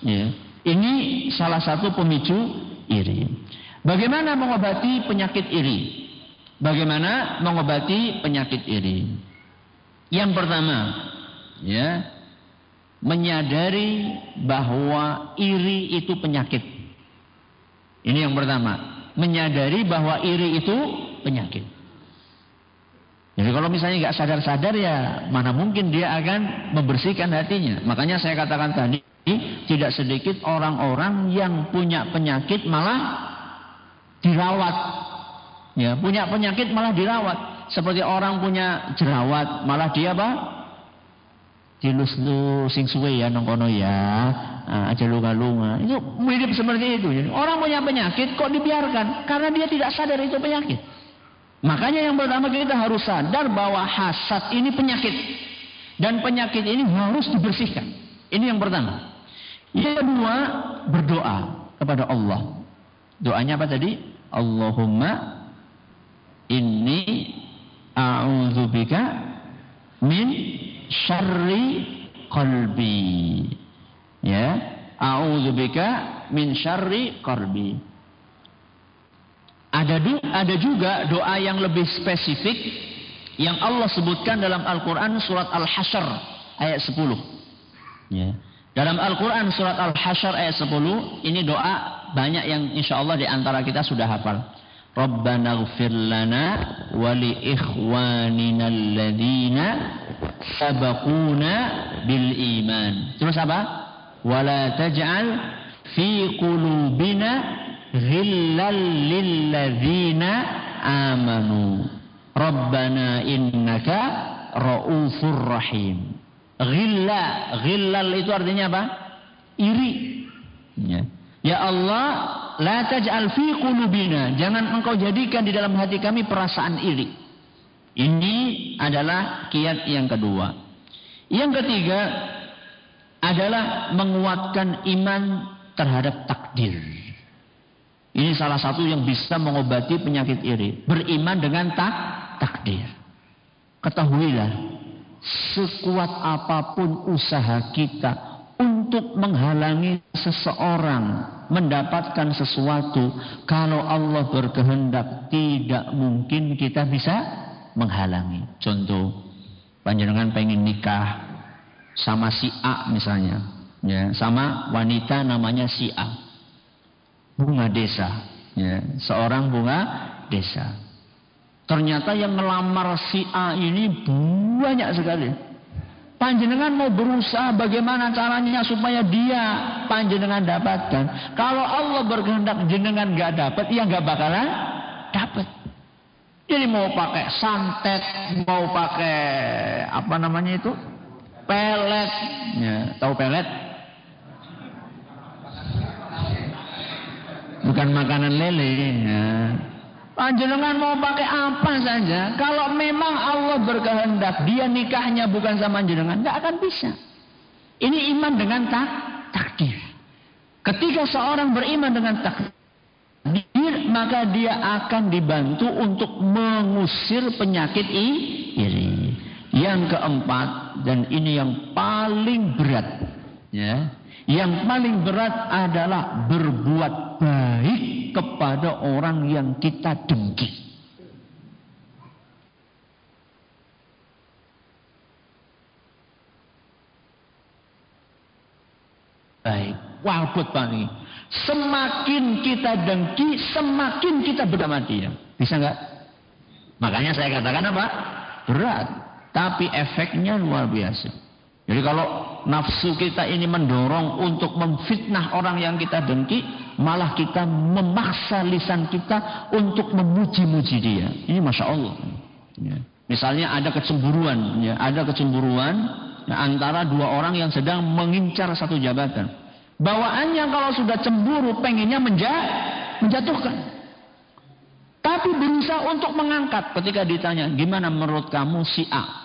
Ya. Ini salah satu pemicu iri. Bagaimana mengobati penyakit iri? Bagaimana mengobati penyakit iri? Yang pertama, ya menyadari bahwa iri itu penyakit. Ini yang pertama, menyadari bahwa iri itu penyakit. Jadi kalau misalnya nggak sadar-sadar ya mana mungkin dia akan membersihkan hatinya. Makanya saya katakan tadi tidak sedikit orang-orang yang punya penyakit malah dirawat. Ya, punya penyakit malah dirawat. Seperti orang punya jerawat malah dia apa? Dilus lu sing suwe ya nongkono ya. Aja lunga-lunga. Itu mirip seperti itu. Orang punya penyakit kok dibiarkan? Karena dia tidak sadar itu penyakit. Makanya yang pertama kita harus sadar bahwa hasad ini penyakit. Dan penyakit ini harus dibersihkan. Ini yang pertama. Yang kedua berdoa kepada Allah. Doanya apa tadi? Allahumma inni a'udzubika min syarri qalbi. Ya, a'udzubika min syarri qalbi. Ada du, ada juga doa yang lebih spesifik yang Allah sebutkan dalam Al-Qur'an surat Al-Hasyr ayat 10. Ya. Dalam Al-Quran surat Al-Hasyr ayat 10 ini doa banyak yang insya Allah di antara kita sudah hafal. Rabbana gfir lana wa li ikhwanina alladhina sabaquna bil iman. Terus apa? Wala taj'al fi qulubina ghillal lil ladzina amanu. Rabbana innaka raufur rahim. Ghilla, ghillal itu artinya apa? Iri. Ya. Ya Allah, la taj'al fi qulubina. Jangan engkau jadikan di dalam hati kami perasaan iri. Ini adalah kiat yang kedua. Yang ketiga adalah menguatkan iman terhadap takdir. Ini salah satu yang bisa mengobati penyakit iri. Beriman dengan tak takdir. Ketahuilah, sekuat apa pun usaha kita untuk menghalangi seseorang mendapatkan sesuatu, kalau Allah berkehendak tidak mungkin kita bisa menghalangi. Contoh, panjenengan pengen nikah sama si A misalnya, ya, sama wanita namanya si A bunga desa. Ya, seorang bunga desa. Ternyata yang melamar si A ini banyak sekali. Panjenengan mau berusaha bagaimana caranya supaya dia panjenengan dapatkan. Kalau Allah berkehendak jenengan gak dapat, ya gak bakalan dapat. Jadi mau pakai santet, mau pakai apa namanya itu, pelet, ya, tahu pelet? bukan makanan lele. Ya. Panjenengan mau pakai apa saja, kalau memang Allah berkehendak dia nikahnya bukan sama jenengan, nggak akan bisa. Ini iman dengan tak takdir. Ketika seorang beriman dengan takdir, maka dia akan dibantu untuk mengusir penyakit iri. Yang keempat dan ini yang paling berat, ya yang paling berat adalah berbuat baik kepada orang yang kita dengki. Baik, wabut pani. Semakin kita dengki, semakin kita berdamai dia. Bisa nggak? Makanya saya katakan apa? Berat, tapi efeknya luar biasa. Jadi kalau nafsu kita ini mendorong untuk memfitnah orang yang kita dengki, malah kita memaksa lisan kita untuk memuji-muji dia. Ini masya Allah. Ya. Misalnya ada kecemburuan, ya, ada kecemburuan ya, antara dua orang yang sedang mengincar satu jabatan. Bawaannya kalau sudah cemburu, pengennya menja menjatuhkan. Tapi berusaha untuk mengangkat ketika ditanya, gimana menurut kamu si A?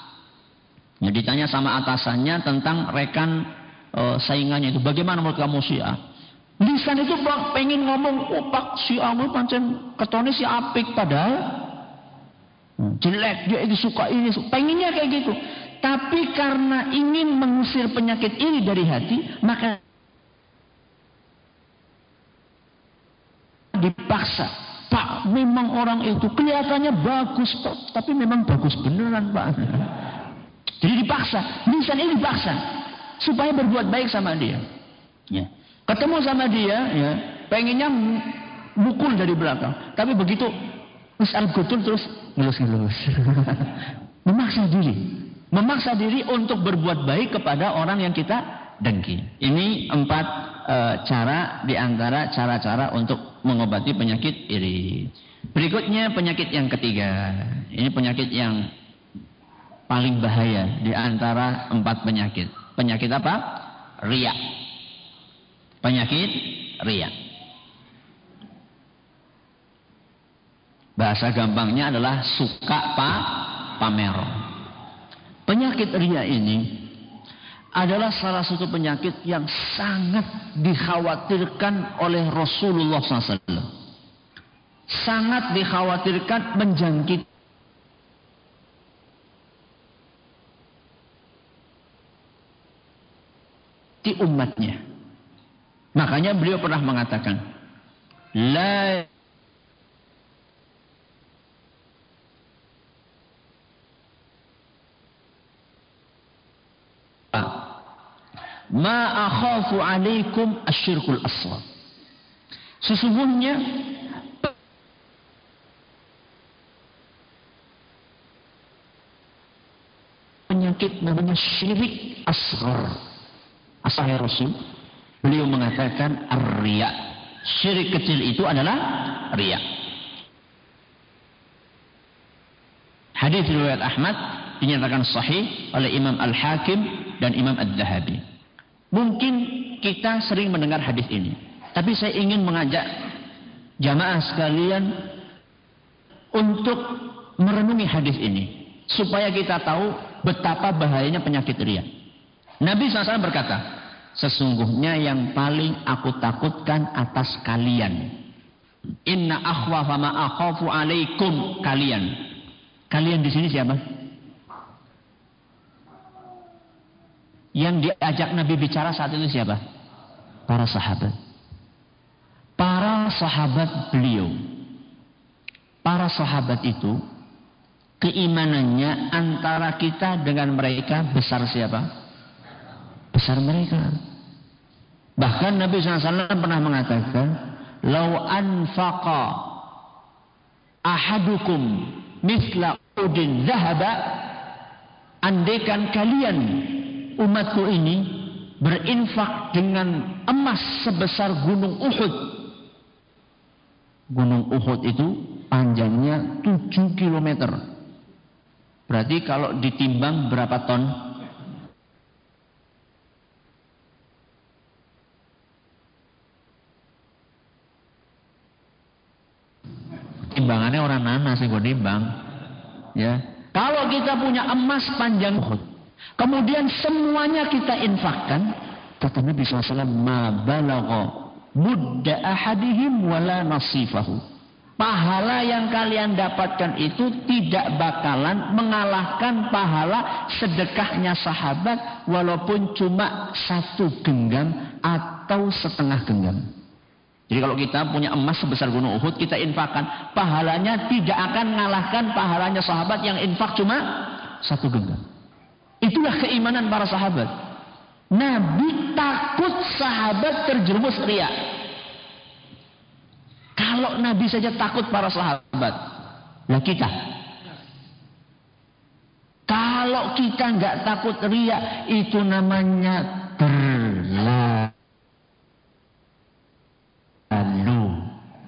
Ya, ditanya sama atasannya tentang rekan e, saingannya itu. Bagaimana menurut kamu si A? Lisan itu bang, pengen ngomong, oh pak si A pancen ketone si apik padahal hmm, jelek dia itu suka ini, pengennya kayak gitu. Tapi karena ingin mengusir penyakit ini dari hati, maka dipaksa. Pak, memang orang itu kelihatannya bagus, Pak. Tapi memang bagus beneran, Pak. Jadi dipaksa, lisan ini dipaksa supaya berbuat baik sama dia. Ya. Ketemu sama dia, ya, pengennya mukul dari belakang. Tapi begitu misal gutul terus ngelus-ngelus. Memaksa diri. Memaksa diri untuk berbuat baik kepada orang yang kita dengki. Ini empat e, cara di antara cara-cara untuk mengobati penyakit iri. Berikutnya penyakit yang ketiga. Ini penyakit yang paling bahaya di antara empat penyakit. Penyakit apa? Ria. Penyakit ria. Bahasa gampangnya adalah suka pa pamer. Penyakit ria ini adalah salah satu penyakit yang sangat dikhawatirkan oleh Rasulullah SAW. Sangat dikhawatirkan menjangkiti umatnya. Makanya beliau pernah mengatakan, La Ma akhafu alaikum asyirkul aswad. Sesungguhnya penyakit namanya syirik asghar asal Rasul beliau mengatakan riya syirik kecil itu adalah riya Hadis riwayat Ahmad dinyatakan sahih oleh Imam Al-Hakim dan Imam Ad-Dahabi. Mungkin kita sering mendengar hadis ini, tapi saya ingin mengajak jamaah sekalian untuk merenungi hadis ini supaya kita tahu betapa bahayanya penyakit ria. Nabi SAW berkata, sesungguhnya yang paling aku takutkan atas kalian. Inna akhwafa ma akhafu alaikum kalian. Kalian di sini siapa? Yang diajak Nabi bicara saat itu siapa? Para sahabat. Para sahabat beliau. Para sahabat itu keimanannya antara kita dengan mereka besar siapa? Besar mereka. Bahkan Nabi SAW pernah mengatakan, "Lau anfaqa ahadukum misla udin zahaba, andaikan kalian umatku ini berinfak dengan emas sebesar gunung Uhud. Gunung Uhud itu panjangnya 7 kilometer. Berarti kalau ditimbang berapa ton? Timbangannya orang nana sih gue timbang. Ya. Kalau kita punya emas panjang kemudian semuanya kita infakkan, kata Nabi SAW, ma balagha mudda ahadihim wala nasifahu Pahala yang kalian dapatkan itu tidak bakalan mengalahkan pahala sedekahnya sahabat walaupun cuma satu genggam atau setengah genggam. Jadi kalau kita punya emas sebesar gunung Uhud kita infakkan, pahalanya tidak akan mengalahkan pahalanya sahabat yang infak cuma satu genggam. Itulah keimanan para sahabat. Nabi takut sahabat terjerumus riak. Kalau Nabi saja takut para sahabat. Nah kita. Kalau kita nggak takut ria, itu namanya terlalu.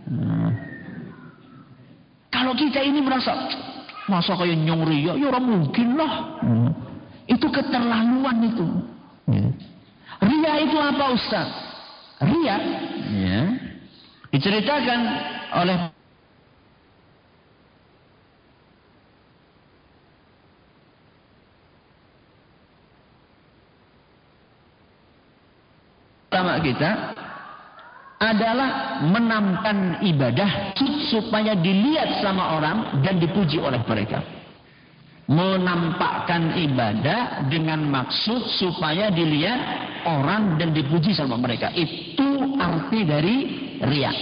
Hmm. Kalau kita ini merasa, masa kayak nyong ria, ya orang mungkin lah. Hmm. Itu keterlaluan itu. Ya. Ria itu apa Ustaz? Ria, ya. Diceritakan oleh ulama kita adalah menampakkan ibadah supaya dilihat sama orang dan dipuji oleh mereka. Menampakkan ibadah dengan maksud supaya dilihat orang dan dipuji sama mereka. Itu arti dari riak.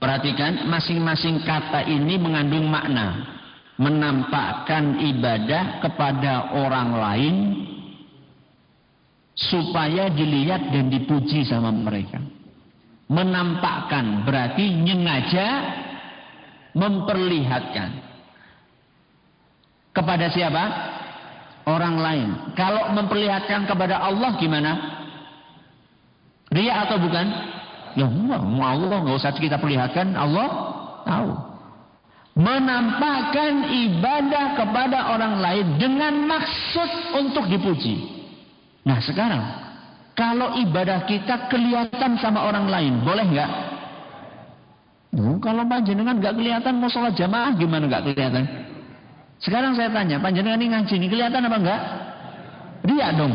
Perhatikan masing-masing kata ini mengandung makna. Menampakkan ibadah kepada orang lain supaya dilihat dan dipuji sama mereka. Menampakkan berarti nyengaja memperlihatkan. Kepada siapa? Orang lain. Kalau memperlihatkan kepada Allah gimana? Ria atau bukan? Ya Allah, Allah nggak usah kita perlihatkan, Allah tahu. Menampakkan ibadah kepada orang lain dengan maksud untuk dipuji. Nah sekarang, kalau ibadah kita kelihatan sama orang lain, boleh nggak? Hmm, kalau panjenengan nggak kelihatan mau sholat jamaah gimana nggak kelihatan? Sekarang saya tanya, panjenengan ini ngaji ini kelihatan apa enggak? Ria dong.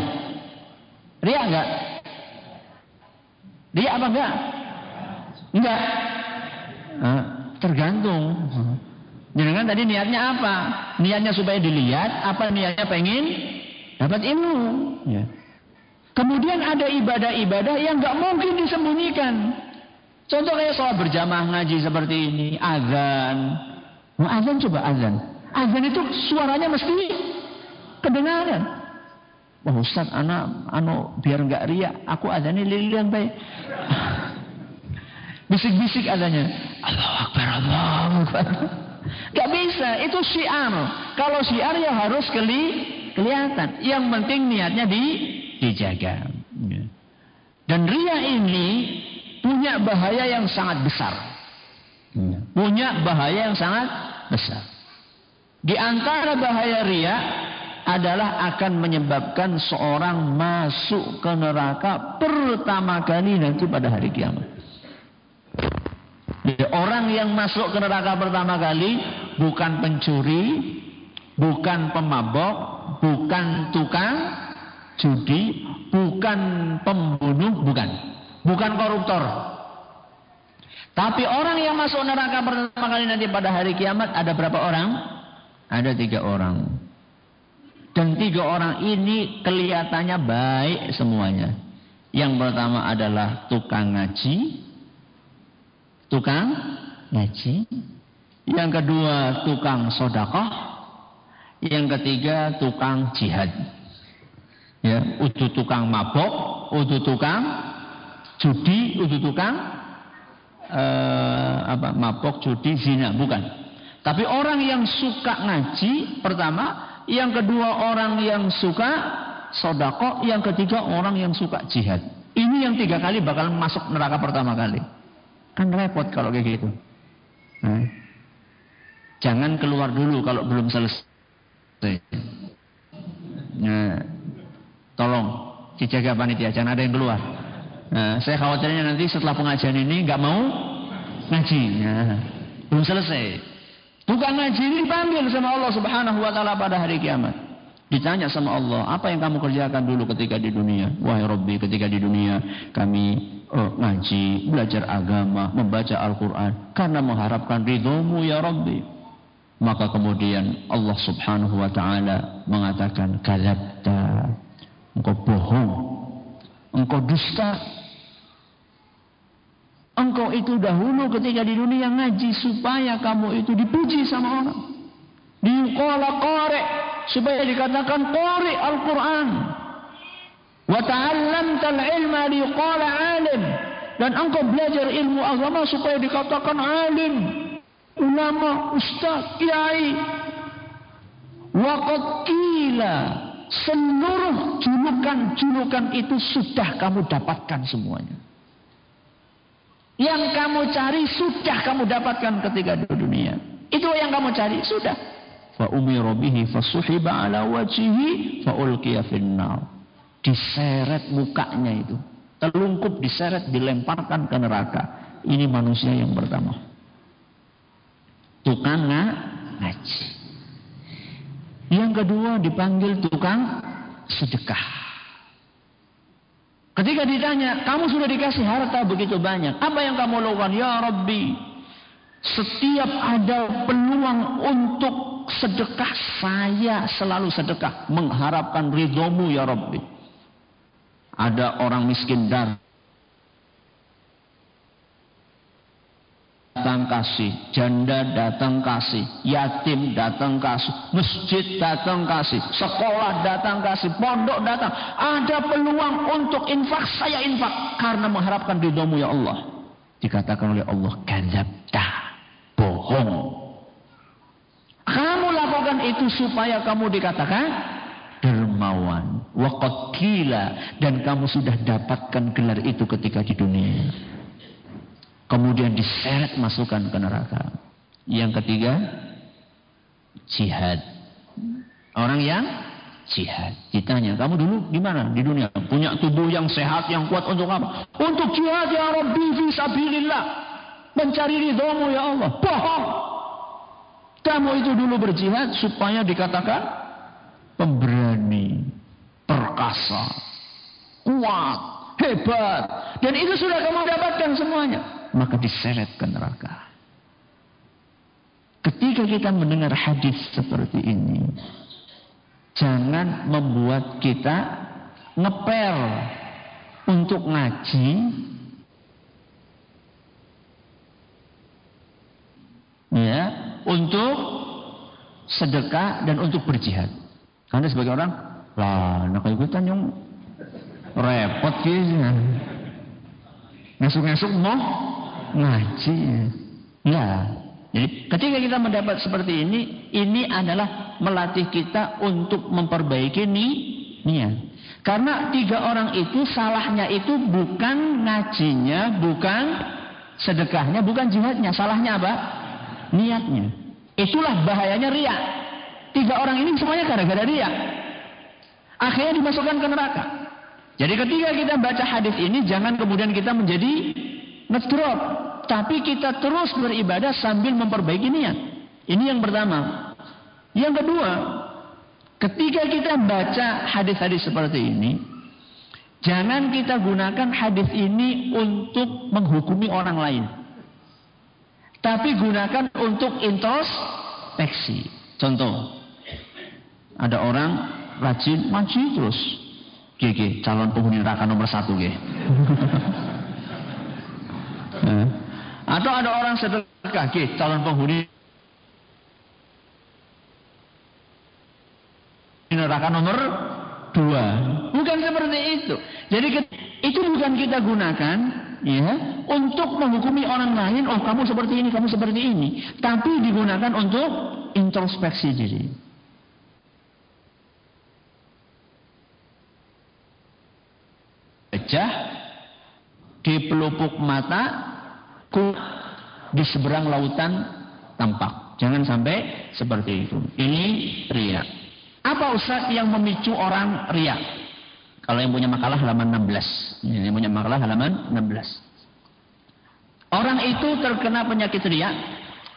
Ria enggak? Dia apa enggak? Enggak. Nah, tergantung. Jangan tadi niatnya apa? Niatnya supaya dilihat, apa niatnya pengen dapat ilmu. Ya. Kemudian ada ibadah-ibadah yang enggak mungkin disembunyikan. Contoh kayak sholat berjamaah ngaji seperti ini, azan. Nah, azan coba azan. Azan itu suaranya mesti kedengaran. Wah Ustaz, anak anu biar nggak riak, aku adanya lilian baik. Bisik-bisik adanya. Allah Akbar, Allah Akbar. Gak bisa, itu syiar. Kalau syiar ya harus keli, kelihatan. Yang penting niatnya di, dijaga. Ya. Dan ria ini punya bahaya yang sangat besar. Ya. Punya bahaya yang sangat besar. Di antara bahaya ria adalah akan menyebabkan seorang masuk ke neraka pertama kali nanti pada hari kiamat. Jadi orang yang masuk ke neraka pertama kali bukan pencuri, bukan pemabok, bukan tukang judi, bukan pembunuh, bukan. Bukan koruptor. Tapi orang yang masuk neraka pertama kali nanti pada hari kiamat ada berapa orang? Ada tiga orang. Dan tiga orang ini kelihatannya baik semuanya. Yang pertama adalah tukang ngaji. Tukang ngaji. Yang kedua tukang sodakoh. Yang ketiga tukang jihad. Ya, udu tukang mabok, udu tukang judi, udu tukang uh, apa mabok, judi, zina, bukan. Tapi orang yang suka ngaji pertama yang kedua orang yang suka sodako, yang ketiga orang yang suka jihad. Ini yang tiga kali bakal masuk neraka pertama kali. Kan repot kalau kayak gitu. Nah, jangan keluar dulu kalau belum selesai. Nah, tolong dijaga panitia, jangan ada yang keluar. Nah, saya khawatirnya nanti setelah pengajian ini nggak mau ngaji. Nah, belum selesai. Tukang ngaji ini dipanggil sama Allah Subhanahu wa taala pada hari kiamat. Ditanya sama Allah, apa yang kamu kerjakan dulu ketika di dunia? Wahai Rabbi, ketika di dunia kami oh, ngaji, belajar agama, membaca Al-Quran. Karena mengharapkan ridhomu ya Rabbi. Maka kemudian Allah subhanahu wa ta'ala mengatakan, Kadabta, engkau bohong, engkau dusta, Engkau itu dahulu ketika di dunia ngaji supaya kamu itu dipuji sama orang. Diukola korek supaya dikatakan korek Al-Quran. Wa ta'allamtal ilma liqala alim. Dan engkau belajar ilmu agama supaya dikatakan alim. Ulama, ustaz, kiai. Waqad kila. Seluruh julukan-julukan itu sudah kamu dapatkan semuanya. Yang kamu cari sudah kamu dapatkan ketika di dunia. Itu yang kamu cari sudah. Fa umira bihi fasuhiba ala wajhihi fa ulqiya. Diseret mukanya itu. Telungkup diseret dilemparkan ke neraka. Ini manusia yang pertama. Tukang ngaji. Yang kedua dipanggil tukang sedekah. Ketika ditanya, kamu sudah dikasih harta begitu banyak. Apa yang kamu lakukan? Ya Rabbi, setiap ada peluang untuk sedekah, saya selalu sedekah. Mengharapkan ridhomu ya Rabbi. Ada orang miskin dar datang kasih, janda datang kasih, yatim datang kasih, masjid datang kasih, sekolah datang kasih, pondok datang. Ada peluang untuk infak, saya infak karena mengharapkan ridhomu ya Allah. Dikatakan oleh Allah, kadzabta, bohong. Kamu lakukan itu supaya kamu dikatakan dermawan, waqad dan kamu sudah dapatkan gelar itu ketika di dunia. Kemudian diseret masukkan ke neraka. Yang ketiga, jihad. Orang yang jihad. Ditanya, kamu dulu di mana di dunia? Punya tubuh yang sehat, yang kuat untuk apa? Untuk jihad ya Rabbi fi. Mencari ridhomu ya Allah. Bohong. Kamu itu dulu berjihad supaya dikatakan pemberani, perkasa, kuat, hebat. Dan itu sudah kamu dapatkan semuanya maka diseret ke neraka. Ketika kita mendengar hadis seperti ini, jangan membuat kita ngepel untuk ngaji ya untuk sedekah dan untuk berjihad karena sebagai orang lah nak ikutan yang repot sih ngasuk-ngasuk mau ngaji. Ya. Jadi ketika kita mendapat seperti ini, ini adalah melatih kita untuk memperbaiki ni niat. Karena tiga orang itu salahnya itu bukan ngajinya, bukan sedekahnya, bukan jihadnya. Salahnya apa? Niatnya. Itulah bahayanya ria. Tiga orang ini semuanya gara-gara dia. Akhirnya dimasukkan ke neraka. Jadi ketika kita baca hadis ini jangan kemudian kita menjadi ngedrop, tapi kita terus beribadah sambil memperbaiki niat. Ini yang pertama. Yang kedua, ketika kita baca hadis-hadis seperti ini, jangan kita gunakan hadis ini untuk menghukumi orang lain. Tapi gunakan untuk introspeksi. Contoh, ada orang rajin maju terus Gigi, calon penghuni neraka nomor satu gih. Eh. Atau ada orang sedekah, gih, calon penghuni neraka nomor dua. Bukan seperti itu. Jadi itu bukan kita gunakan ya untuk menghukumi orang lain. Oh kamu seperti ini, kamu seperti ini. Tapi digunakan untuk introspeksi diri. gajah di pelupuk mata ku di seberang lautan tampak. Jangan sampai seperti itu. Ini ria. Apa Ustaz yang memicu orang ria? Kalau yang punya makalah halaman 16. Yang punya makalah halaman 16. Orang itu terkena penyakit ria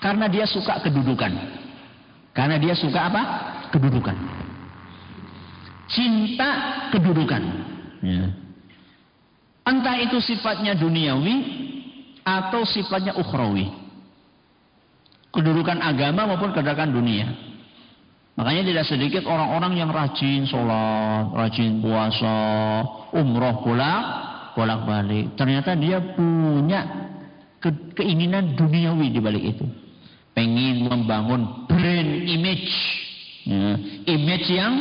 karena dia suka kedudukan. Karena dia suka apa? Kedudukan. Cinta kedudukan. Ya. Entah itu sifatnya duniawi atau sifatnya ukhrawi. Kedudukan agama maupun kedudukan dunia. Makanya tidak sedikit orang-orang yang rajin sholat, rajin puasa, umroh bolak, bolak balik. Ternyata dia punya ke keinginan duniawi di balik itu. Pengen membangun brand image. Ya, image yang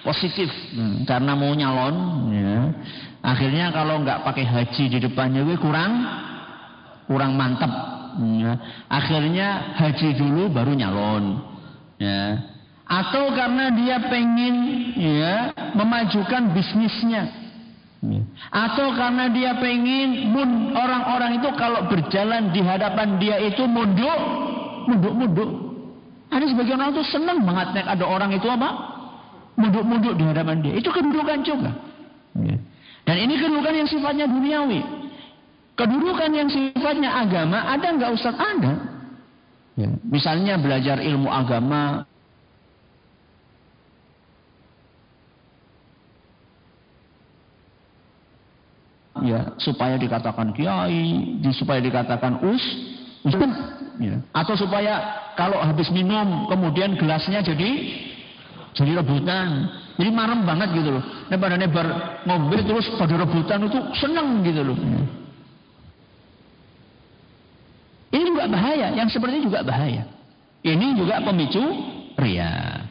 positif. Hmm, karena mau nyalon. Ya Akhirnya kalau nggak pakai haji di depannya gue kurang kurang mantap. Ya. Akhirnya haji dulu baru nyalon. Ya. Atau karena dia pengen ya memajukan bisnisnya. Ya. Atau karena dia pengen orang-orang itu kalau berjalan di hadapan dia itu munduk, munduk-munduk. Ada sebagian orang itu senang banget ada orang itu apa? Munduk-munduk di hadapan dia. Itu kedudukan juga. Ya. Dan ini kedudukan yang sifatnya duniawi. Kedudukan yang sifatnya agama ada nggak Ustaz? Ada. Ya. Misalnya belajar ilmu agama ya supaya dikatakan kiai, supaya dikatakan us, us ya. atau supaya kalau habis minum kemudian gelasnya jadi jadi rebutan. Jadi marem banget gitu loh. Nebar nebar mobil terus pada rebutan itu seneng gitu loh. Ini juga bahaya. Yang seperti ini juga bahaya. Ini juga pemicu ria.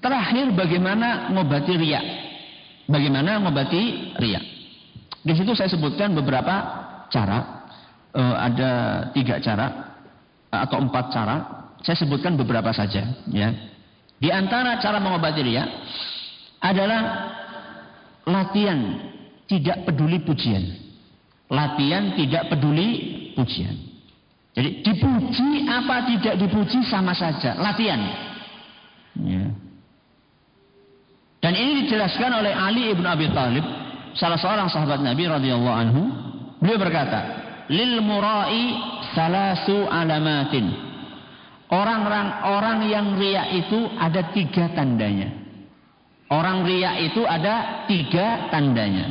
Terakhir bagaimana ngobati ria? Bagaimana ngobati ria? Di situ saya sebutkan beberapa cara. E, ada tiga cara atau empat cara. Saya sebutkan beberapa saja. Ya. Di antara cara mengobati ria adalah latihan tidak peduli pujian. Latihan tidak peduli pujian. Jadi dipuji apa tidak dipuji sama saja. Latihan. Ya. Dan ini dijelaskan oleh Ali ibn Abi Thalib, salah seorang sahabat Nabi radhiyallahu anhu. Beliau berkata, lil murai salasu alamatin Orang-orang orang yang ria itu ada tiga tandanya. Orang ria itu ada tiga tandanya.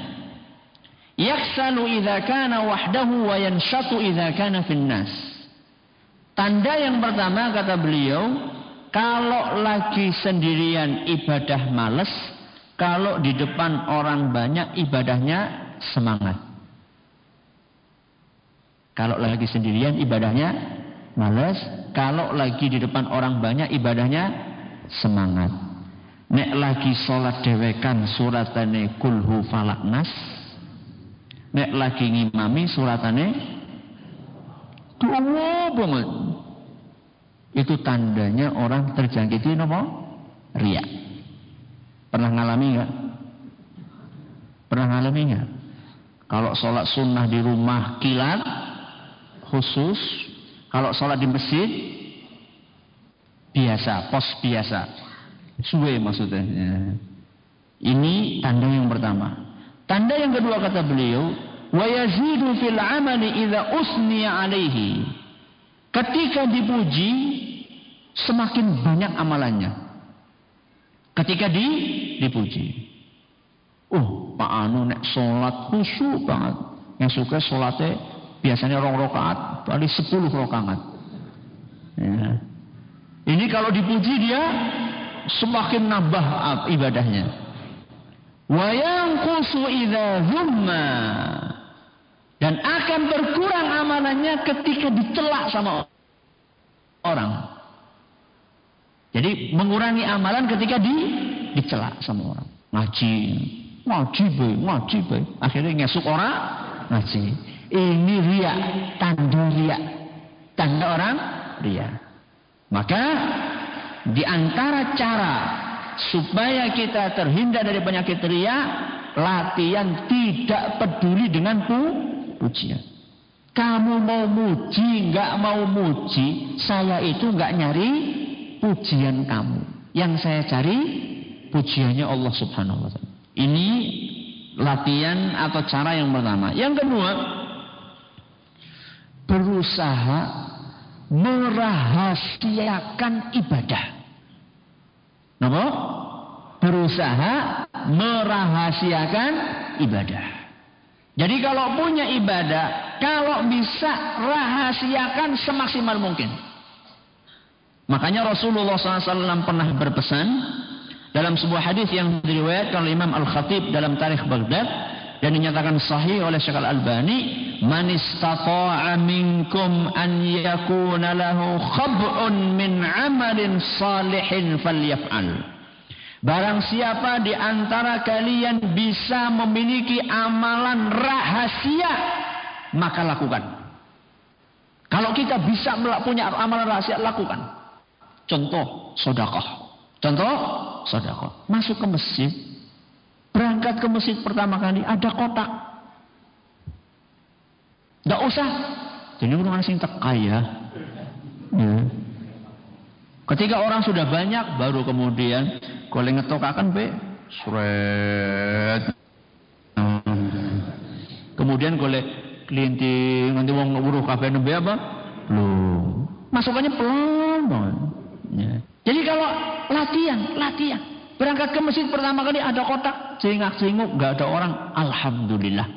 Yaksalu idza kana wahdahu wa yanshatu idza kana finnas. Tanda yang pertama kata beliau, kalau lagi sendirian ibadah males, kalau di depan orang banyak ibadahnya semangat. Kalau lagi sendirian ibadahnya males, kalau lagi di depan orang banyak ibadahnya semangat. Nek lagi sholat dewekan suratane kulhu falaknas. Nek lagi ngimami suratane tua banget. Itu tandanya orang terjangkit ini apa? Ria. Pernah ngalami nggak? Pernah ngalami nggak? Kalau sholat sunnah di rumah kilat khusus kalau sholat di masjid biasa, pos biasa. Suwe maksudnya. Ya. Ini tanda yang pertama. Tanda yang kedua kata beliau, wa fil amali idza usniya alaihi. Ketika dipuji semakin banyak amalannya. Ketika di dipuji. Oh, Pak Anu nek salat khusyuk banget. Yang suka salatnya biasanya rong rakaat, paling sepuluh rakaat. Ya. Ini kalau dipuji dia semakin nambah ibadahnya. Wa yanqusu idza humma dan akan berkurang amalannya ketika dicela sama orang. Jadi mengurangi amalan ketika di dicela sama orang. Ngaji, ngaji be, ngaji. Akhirnya ngesuk orang ngaji. Ini ria, tanda ria. Tanda orang ria. Maka di antara cara supaya kita terhindar dari penyakit ria, latihan tidak peduli dengan pu pujian. Kamu mau muji, nggak mau muji, saya itu nggak nyari pujian kamu. Yang saya cari pujiannya Allah Subhanahu wa taala. Ini latihan atau cara yang pertama. Yang kedua, berusaha merahasiakan ibadah. Napa? Berusaha merahasiakan ibadah. Jadi kalau punya ibadah, kalau bisa rahasiakan semaksimal mungkin. Makanya Rasulullah SAW pernah berpesan dalam sebuah hadis yang diriwayatkan oleh Imam Al-Khatib dalam Tarikh Baghdad dan dinyatakan sahih oleh Syekh Al-Albani, "Man istata'a minkum an yakuna lahu khab'un min 'amalin salihin falyaf'al." Barang siapa di antara kalian bisa memiliki amalan rahasia, maka lakukan. Kalau kita bisa punya amalan rahasia, lakukan. Contoh sodakoh. Contoh sodakoh. Masuk ke masjid. Berangkat ke masjid pertama kali ada kotak. Tidak usah. Jadi orang sing kaya. Ya. Ketika orang sudah banyak baru kemudian kalau ngetokakan be seret. Kemudian kalau kelinting nanti wong buruh kafe nembe apa? Belum. Masukannya pelan banget. Ya. Jadi kalau latihan, latihan. Berangkat ke masjid pertama kali ada kotak, cingak cinguk, nggak ada orang. Alhamdulillah.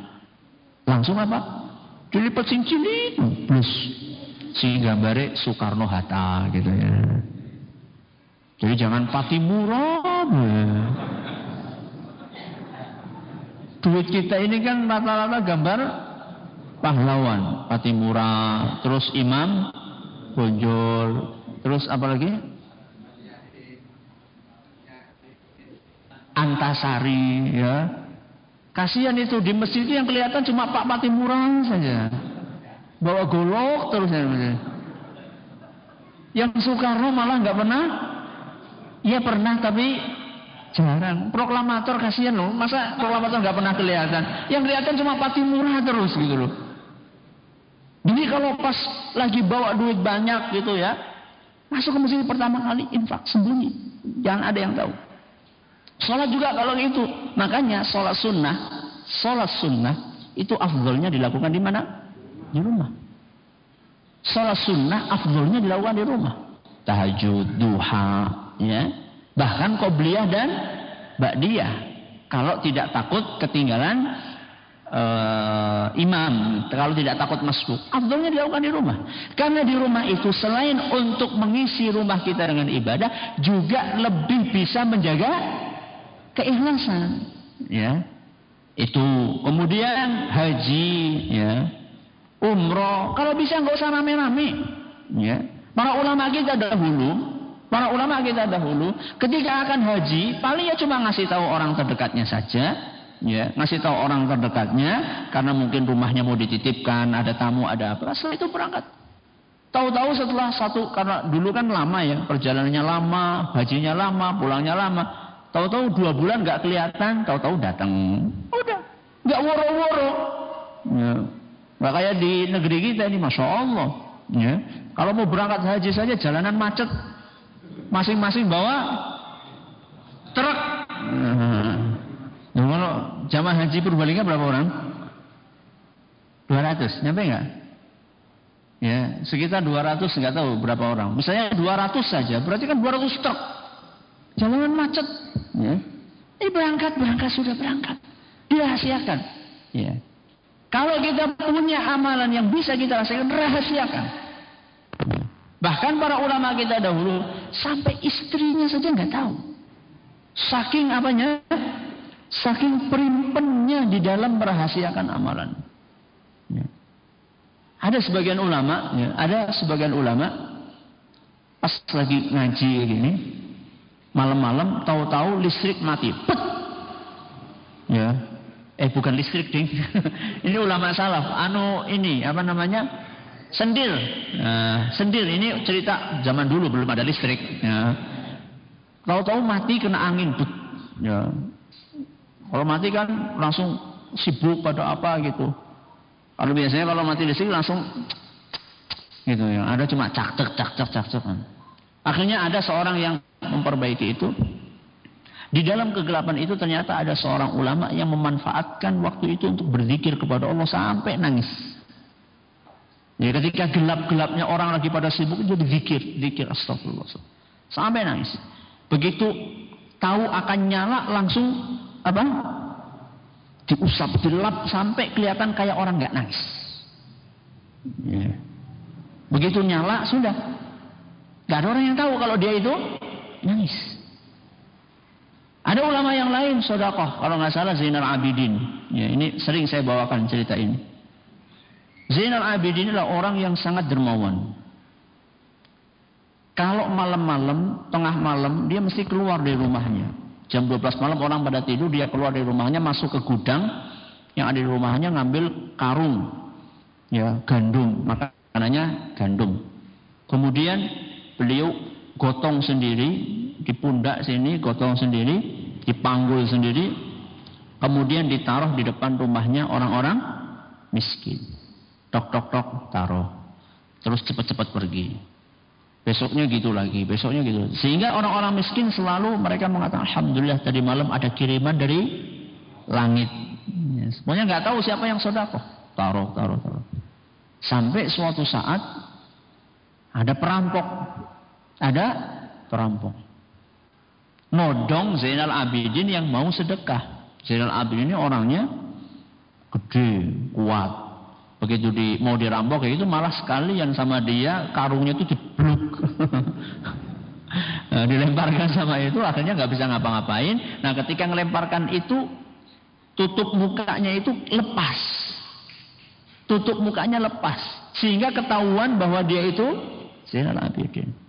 Langsung apa? Dilipat cilik, plus si gambare Soekarno Hatta gitu ya. Jadi jangan pati murah. Duit kita ini kan rata-rata gambar pahlawan, pati murah, terus imam, bonjol, Terus apa lagi? Antasari ya. Kasihan itu di masjid itu yang kelihatan cuma Pak Patimura saja. Bawa golok terus ya. Yang Soekarno malah nggak pernah. Iya pernah tapi jarang. Proklamator kasihan loh. Masa proklamator nggak pernah kelihatan? Yang kelihatan cuma Patimura terus gitu loh. Jadi kalau pas lagi bawa duit banyak gitu ya, Masuk ke masjid pertama kali infak sembunyi. Jangan ada yang tahu. Sholat juga kalau itu. Makanya sholat sunnah, sholat sunnah itu afdolnya dilakukan di mana? Di rumah. Sholat sunnah afdolnya dilakukan di rumah. Tahajud, duha, ya. Bahkan qobliyah dan ba'diyah. Kalau tidak takut ketinggalan uh, imam kalau tidak takut masuk afdolnya dilakukan di rumah karena di rumah itu selain untuk mengisi rumah kita dengan ibadah juga lebih bisa menjaga keikhlasan ya. Itu. Kemudian haji ya. Umroh. Kalau bisa nggak usah rame-rame ya. Para ulama kita dahulu Para ulama kita dahulu ketika akan haji paling ya cuma ngasih tahu orang terdekatnya saja ya. Ngasih tahu orang terdekatnya karena mungkin rumahnya mau dititipkan ada tamu ada apa. Setelah itu berangkat. Tahu-tahu setelah satu karena dulu kan lama ya perjalanannya lama hajinya lama pulangnya lama Tahu-tahu dua bulan nggak kelihatan, tahu-tahu datang. Udah, nggak woro-woro. Ya. Nggak kayak di negeri kita ini, masya Allah. Ya. Kalau mau berangkat haji saja jalanan macet, masing-masing bawa truk. Nah, kalau jamaah haji perbalingnya berapa orang? 200, nyampe nggak? Ya, sekitar 200 nggak tahu berapa orang. Misalnya 200 saja, berarti kan 200 truk. Jalanan macet. Ya. Ini berangkat, berangkat, sudah berangkat. Dirahasiakan. Ya. Kalau kita punya amalan yang bisa kita rasakan, rahasiakan. Bahkan para ulama kita dahulu, sampai istrinya saja nggak tahu. Saking apanya? Saking perimpennya di dalam merahasiakan amalan. Ya. Ada sebagian ulama, ya, ada sebagian ulama pas lagi ngaji gini, malam-malam tahu-tahu listrik mati, pet, ya, eh bukan listrik ding, ini ulama salaf, anu ini apa namanya, sendir, nah, sendir. Ini cerita zaman dulu belum ada listrik, ya. tahu-tahu mati kena angin, pet, ya, kalau mati kan langsung sibuk pada apa gitu, kalau biasanya kalau mati listrik langsung gitu ya. Ada cuma cak cak cak cak cak cak. Akhirnya ada seorang yang memperbaiki itu. Di dalam kegelapan itu ternyata ada seorang ulama yang memanfaatkan waktu itu untuk berzikir kepada Allah sampai nangis. Ya, ketika gelap-gelapnya orang lagi pada sibuk itu zikir, zikir astagfirullah. Sampai nangis. Begitu tahu akan nyala langsung apa? diusap, dilap sampai kelihatan kayak orang nggak nangis. Ya. Begitu nyala sudah, nggak ada orang yang tahu kalau dia itu nangis. Ada ulama yang lain sodakoh, kalau nggak salah Zainal Abidin. Ya, ini sering saya bawakan cerita ini. Zainal Abidin adalah orang yang sangat dermawan. Kalau malam-malam, tengah malam, dia mesti keluar dari rumahnya. Jam 12 malam orang pada tidur, dia keluar dari rumahnya masuk ke gudang yang ada di rumahnya ngambil karung ya gandum, makanannya gandum. Kemudian beliau gotong sendiri di pundak sini, gotong sendiri, dipanggul sendiri, kemudian ditaruh di depan rumahnya orang-orang miskin. Tok tok tok taruh. Terus cepat-cepat pergi. Besoknya gitu lagi, besoknya gitu. Sehingga orang-orang miskin selalu mereka mengatakan Alhamdulillah tadi malam ada kiriman dari langit. Ya, semuanya nggak tahu siapa yang sodako. Taruh, taruh, taruh. Sampai suatu saat ada perampok. Ada perampok. Nodong Zainal Abidin yang mau sedekah. Zainal Abidin ini orangnya gede, kuat, Begitu di, mau dirampok kayak itu malah sekali yang sama dia karungnya itu dibluk. nah, dilemparkan sama itu akhirnya nggak bisa ngapa-ngapain. Nah ketika ngelemparkan itu tutup mukanya itu lepas. Tutup mukanya lepas. Sehingga ketahuan bahwa dia itu Zainal Abidin.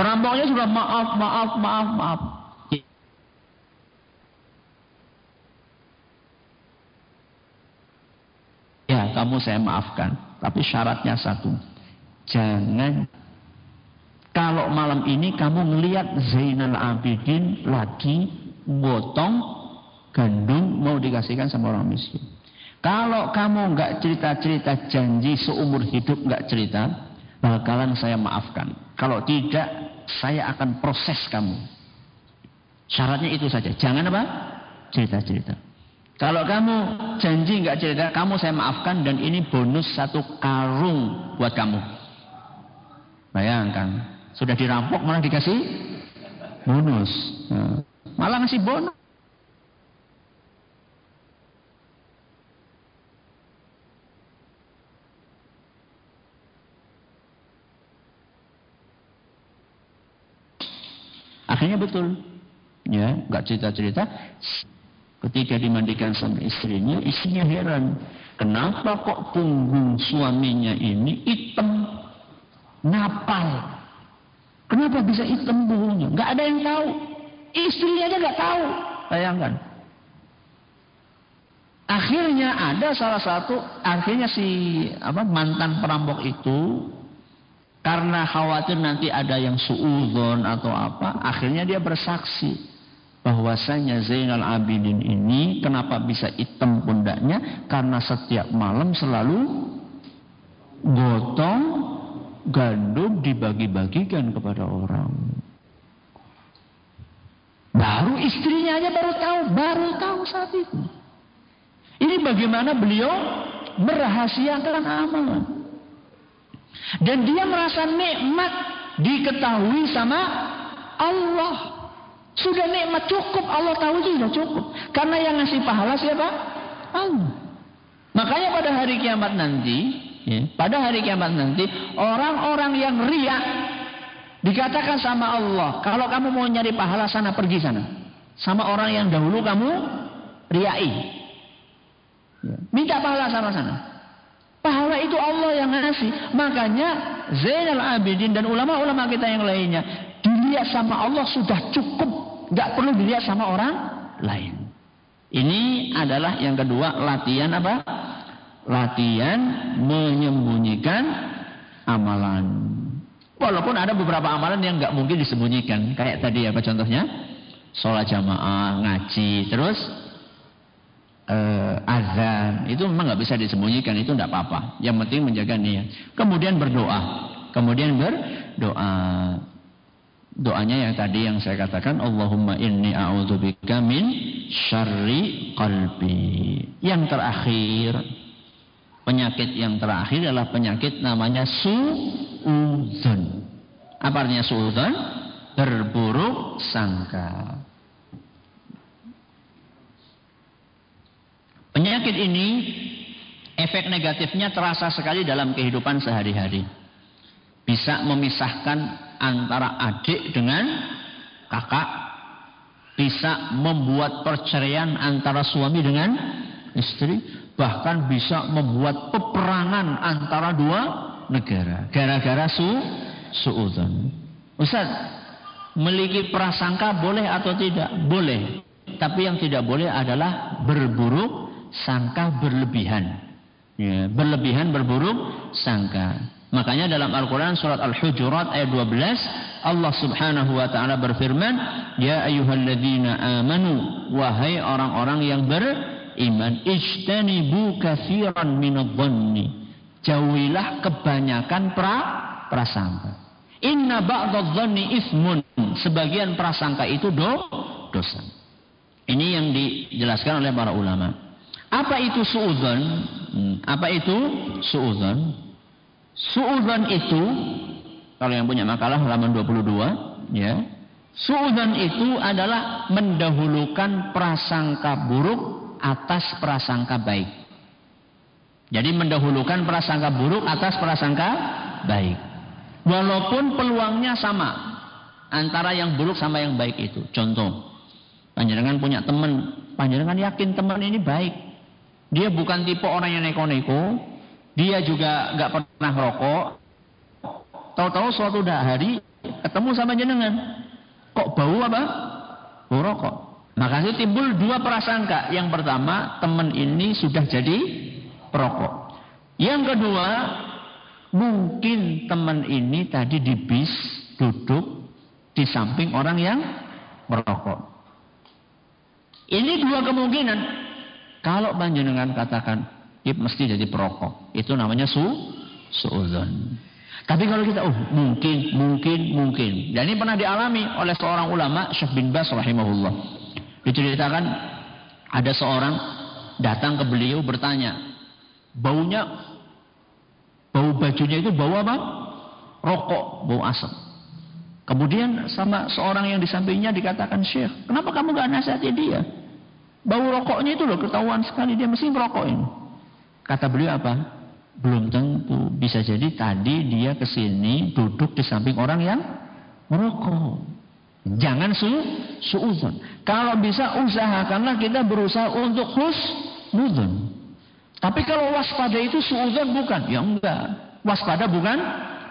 Perampoknya sudah maaf, maaf, maaf, maaf. Ya, kamu saya maafkan. Tapi syaratnya satu. Jangan kalau malam ini kamu melihat Zainal Abidin lagi gotong gandum mau dikasihkan sama orang miskin. Kalau kamu nggak cerita-cerita janji seumur hidup nggak cerita, bakalan saya maafkan. Kalau tidak, saya akan proses kamu. Syaratnya itu saja. Jangan apa? Cerita-cerita. Kalau kamu janji nggak cerita, kamu saya maafkan dan ini bonus satu karung buat kamu. Bayangkan, sudah dirampok malah dikasih bonus. Nah, malah ngasih bonus. Akhirnya betul, ya nggak cerita-cerita. Ketika dimandikan sama istrinya, istrinya heran. Kenapa kok punggung suaminya ini hitam? Napal. Kenapa bisa hitam punggungnya? Gak ada yang tahu. Istrinya aja gak tahu. Bayangkan. Akhirnya ada salah satu, akhirnya si apa mantan perampok itu karena khawatir nanti ada yang suudon atau apa, akhirnya dia bersaksi bahwasanya Zainal Abidin ini kenapa bisa hitam pundaknya? Karena setiap malam selalu gotong gandum dibagi-bagikan kepada orang. Baru istrinya aja baru tahu baru tahu saat itu. Ini bagaimana beliau merahasiakan amalan. Dan dia merasa nikmat diketahui sama Allah. Sudah nikmat cukup, Allah tahu sudah cukup. Karena yang ngasih pahala siapa? Allah. Makanya pada hari kiamat nanti, ya, pada hari kiamat nanti, orang-orang yang riak dikatakan sama Allah, kalau kamu mau nyari pahala sana pergi sana. Sama orang yang dahulu kamu riai. Ya. Minta pahala sama sana. Pahala itu Allah yang ngasih. Makanya Zainal Abidin dan ulama-ulama kita yang lainnya dilihat sama Allah sudah cukup, nggak perlu dilihat sama orang lain. Ini adalah yang kedua latihan apa? Latihan menyembunyikan amalan. Walaupun ada beberapa amalan yang nggak mungkin disembunyikan, kayak tadi apa contohnya? Sholat jamaah, ngaji, terus uh, azan. Itu memang nggak bisa disembunyikan itu tidak apa-apa. Yang penting menjaga niat. Kemudian berdoa. Kemudian berdoa. Doanya yang tadi yang saya katakan Allahumma inni a'udzubika min syarri qalbi. Yang terakhir penyakit yang terakhir adalah penyakit namanya suudzon apa artinya suudzon berburuk sangka Penyakit ini efek negatifnya terasa sekali dalam kehidupan sehari-hari. Bisa memisahkan antara adik dengan kakak. Bisa membuat perceraian antara suami dengan istri. Bahkan bisa membuat peperangan antara dua negara. Gara-gara su suudon. Ustaz, memiliki prasangka boleh atau tidak? Boleh. Tapi yang tidak boleh adalah berburuk sangka berlebihan. Ya, berlebihan berburuk sangka. Makanya dalam Al-Quran surat Al-Hujurat ayat 12 Allah subhanahu wa ta'ala berfirman Ya ayuhalladzina amanu Wahai orang-orang yang beriman Ijtanibu kathiran minadhanni Jauhilah kebanyakan pra prasangka. Inna ba'dadhanni ismun Sebagian prasangka itu do, dosa. Ini yang dijelaskan oleh para ulama apa itu suudzon? Hmm, apa itu suudzon? Suudzon itu kalau yang punya makalah halaman 22 ya. Suudzon itu adalah mendahulukan prasangka buruk atas prasangka baik. Jadi mendahulukan prasangka buruk atas prasangka baik. Walaupun peluangnya sama antara yang buruk sama yang baik itu. Contoh, panjenengan punya teman, panjenengan yakin teman ini baik, dia bukan tipe orang yang neko-neko. Dia juga nggak pernah rokok. Tahu-tahu suatu hari ketemu sama jenengan. Kok bau apa? Bau rokok. Maka itu timbul dua prasangka. Yang pertama, teman ini sudah jadi perokok. Yang kedua, mungkin teman ini tadi di bis duduk di samping orang yang merokok. Ini dua kemungkinan. Kalau panjenengan katakan dia mesti jadi perokok, itu namanya su suudzon. Tapi kalau kita oh mungkin mungkin mungkin. Dan ini pernah dialami oleh seorang ulama Syekh bin Bas rahimahullah. Diceritakan ada seorang datang ke beliau bertanya, baunya bau bajunya itu bau apa? Rokok, bau asap. Kemudian sama seorang yang di sampingnya dikatakan Syekh, kenapa kamu gak nasihati dia? Bau rokoknya itu loh ketahuan sekali dia mesti ngerokokin. Kata beliau apa? Belum tentu. Bisa jadi tadi dia ke sini duduk di samping orang yang merokok. Jangan su suuzon. Kalau bisa usahakanlah kita berusaha untuk husnudon. Tapi kalau waspada itu suuzon bukan? Ya enggak. Waspada bukan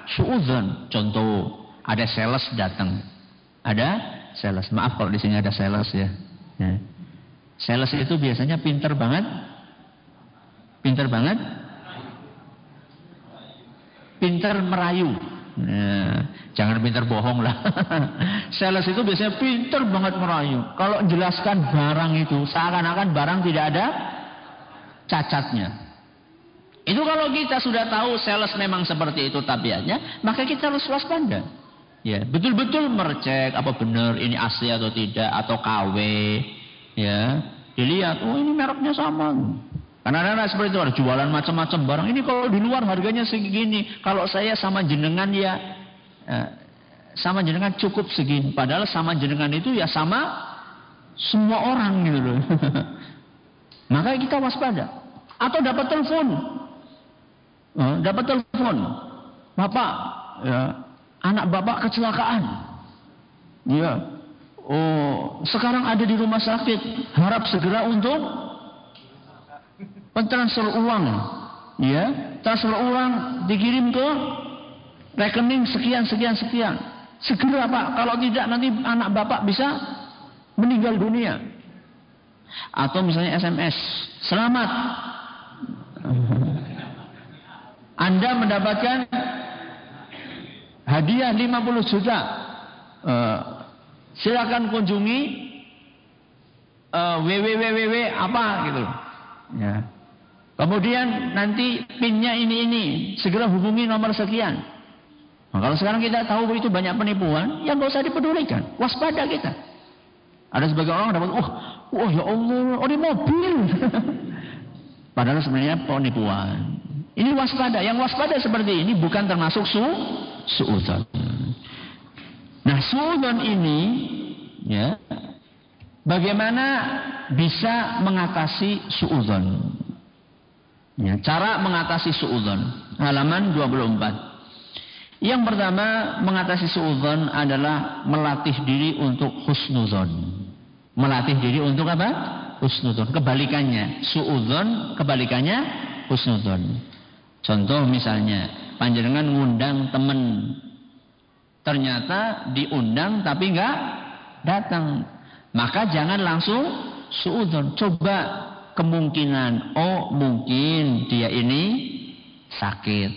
suuzon. Contoh, ada sales datang. Ada sales. Maaf kalau di sini ada sales ya. ya. Sales itu biasanya pinter banget. Pinter banget. Pinter merayu. Nah, jangan pinter bohong lah. Sales itu biasanya pinter banget merayu. Kalau jelaskan barang itu, seakan-akan barang tidak ada cacatnya. Itu kalau kita sudah tahu sales memang seperti itu tabiatnya, maka kita harus waspada. Ya, betul-betul merecek apa benar ini asli atau tidak atau KW ya dilihat oh ini mereknya sama Karena anak seperti itu ada jualan macam-macam barang. Ini kalau di luar harganya segini. Kalau saya sama jenengan ya, ya sama jenengan cukup segini. Padahal sama jenengan itu ya sama semua orang gitu loh. Maka kita waspada. Atau dapat telepon. Oh, dapat telepon. Bapak, ya, anak bapak kecelakaan. Ya. Oh, sekarang ada di rumah sakit. Harap segera untuk pentransfer uang. Ya, transfer uang dikirim ke rekening sekian sekian sekian. Segera Pak, kalau tidak nanti anak Bapak bisa meninggal dunia. Atau misalnya SMS, selamat. Anda mendapatkan hadiah 50 juta. Uh, silakan kunjungi uh, www apa gitu. Ya. Kemudian nanti pinnya ini ini, segera hubungi nomor sekian. Nah, kalau sekarang kita tahu itu banyak penipuan, ya nggak usah dipedulikan, waspada kita. Ada sebagian orang dapat, oh, oh ya Allah, oh mobil. Padahal sebenarnya penipuan. Ini waspada. Yang waspada seperti ini bukan termasuk su suudzon. Nah, suudzon ini ya bagaimana bisa mengatasi suudzon? Ya, cara mengatasi suudzon. Halaman 24. Yang pertama, mengatasi suudzon adalah melatih diri untuk husnuzon. Melatih diri untuk apa? Husnuzon. Kebalikannya, suudzon kebalikannya husnuzon. Contoh misalnya, panjenengan ngundang temen ternyata diundang tapi enggak datang. Maka jangan langsung suudzon. Coba kemungkinan oh mungkin dia ini sakit.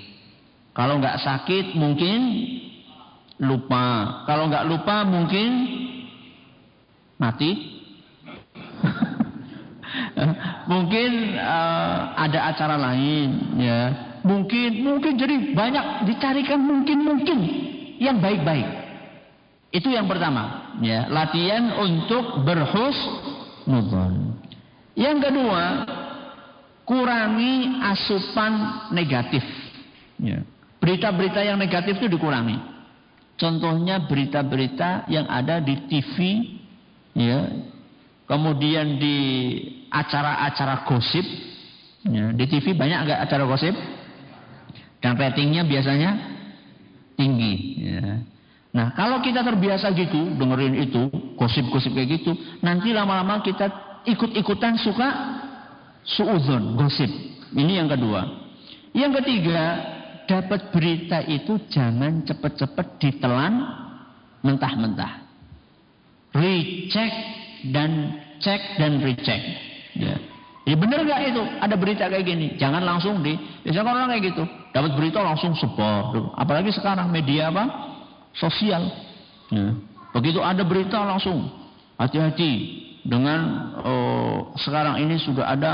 Kalau nggak sakit mungkin lupa. Kalau nggak lupa mungkin mati. Mungkin uh, ada acara lain ya. Mungkin mungkin. Jadi banyak dicarikan mungkin mungkin yang baik-baik itu yang pertama ya latihan untuk berhusnuzon yang kedua, kurangi asupan negatif. Ya. Berita-berita yang negatif itu dikurangi. Contohnya berita-berita yang ada di TV, ya, kemudian di acara-acara gosip. Ya, di TV banyak nggak acara gosip? Dan ratingnya biasanya tinggi. Ya. Nah, kalau kita terbiasa gitu, dengerin itu, gosip-gosip kayak gitu, nanti lama-lama kita ikut-ikutan suka suuzon, gosip. Ini yang kedua. Yang ketiga, dapat berita itu jangan cepat-cepat ditelan mentah-mentah. Recheck dan cek dan recheck. Ya. Jadi benar nggak itu? Ada berita kayak gini, jangan langsung di. Biasanya orang kayak gitu, dapat berita langsung sebar. Apalagi sekarang media apa? Sosial. Ya. Begitu ada berita langsung hati-hati dengan uh, sekarang ini sudah ada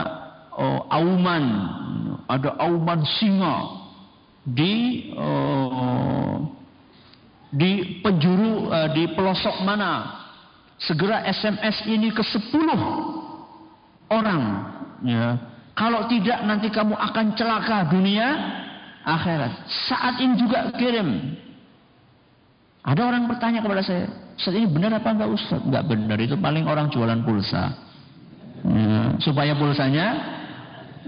uh, auman, ada auman singa di uh, di penjuru uh, di pelosok mana. Segera SMS ini ke 10 orang. Ya. Kalau tidak nanti kamu akan celaka dunia akhirat. Saat ini juga kirim ada orang bertanya kepada saya Ustaz ini benar apa enggak Ustaz? Enggak benar, itu paling orang jualan pulsa. Ya, supaya pulsanya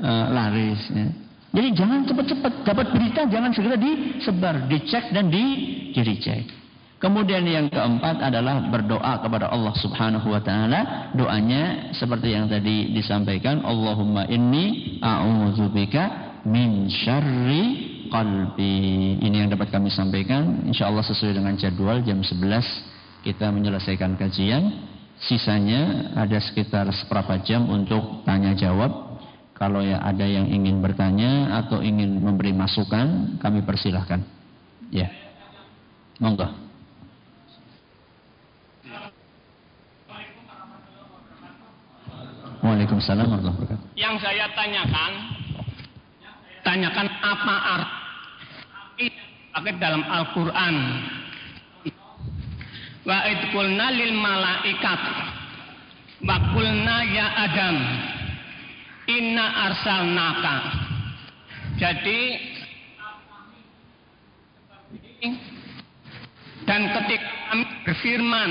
uh, laris. Ya. Jadi jangan cepat-cepat dapat berita jangan segera disebar, dicek dan di dicek. Kemudian yang keempat adalah berdoa kepada Allah Subhanahu wa taala. Doanya seperti yang tadi disampaikan, Allahumma inni a'udzubika min syarri qalbi. Ini yang dapat kami sampaikan. Insyaallah sesuai dengan jadwal jam 11 kita menyelesaikan kajian. Sisanya ada sekitar seberapa jam untuk tanya jawab. Kalau ya ada yang ingin bertanya atau ingin memberi masukan, kami persilahkan. Ya, monggo. Waalaikumsalam warahmatullahi wabarakatuh. Yang saya tanyakan, tanyakan apa arti dalam Al-Quran wa id lil malaikat wa qulna ya adam inna arsalnaka. Jadi dan ketika kami berfirman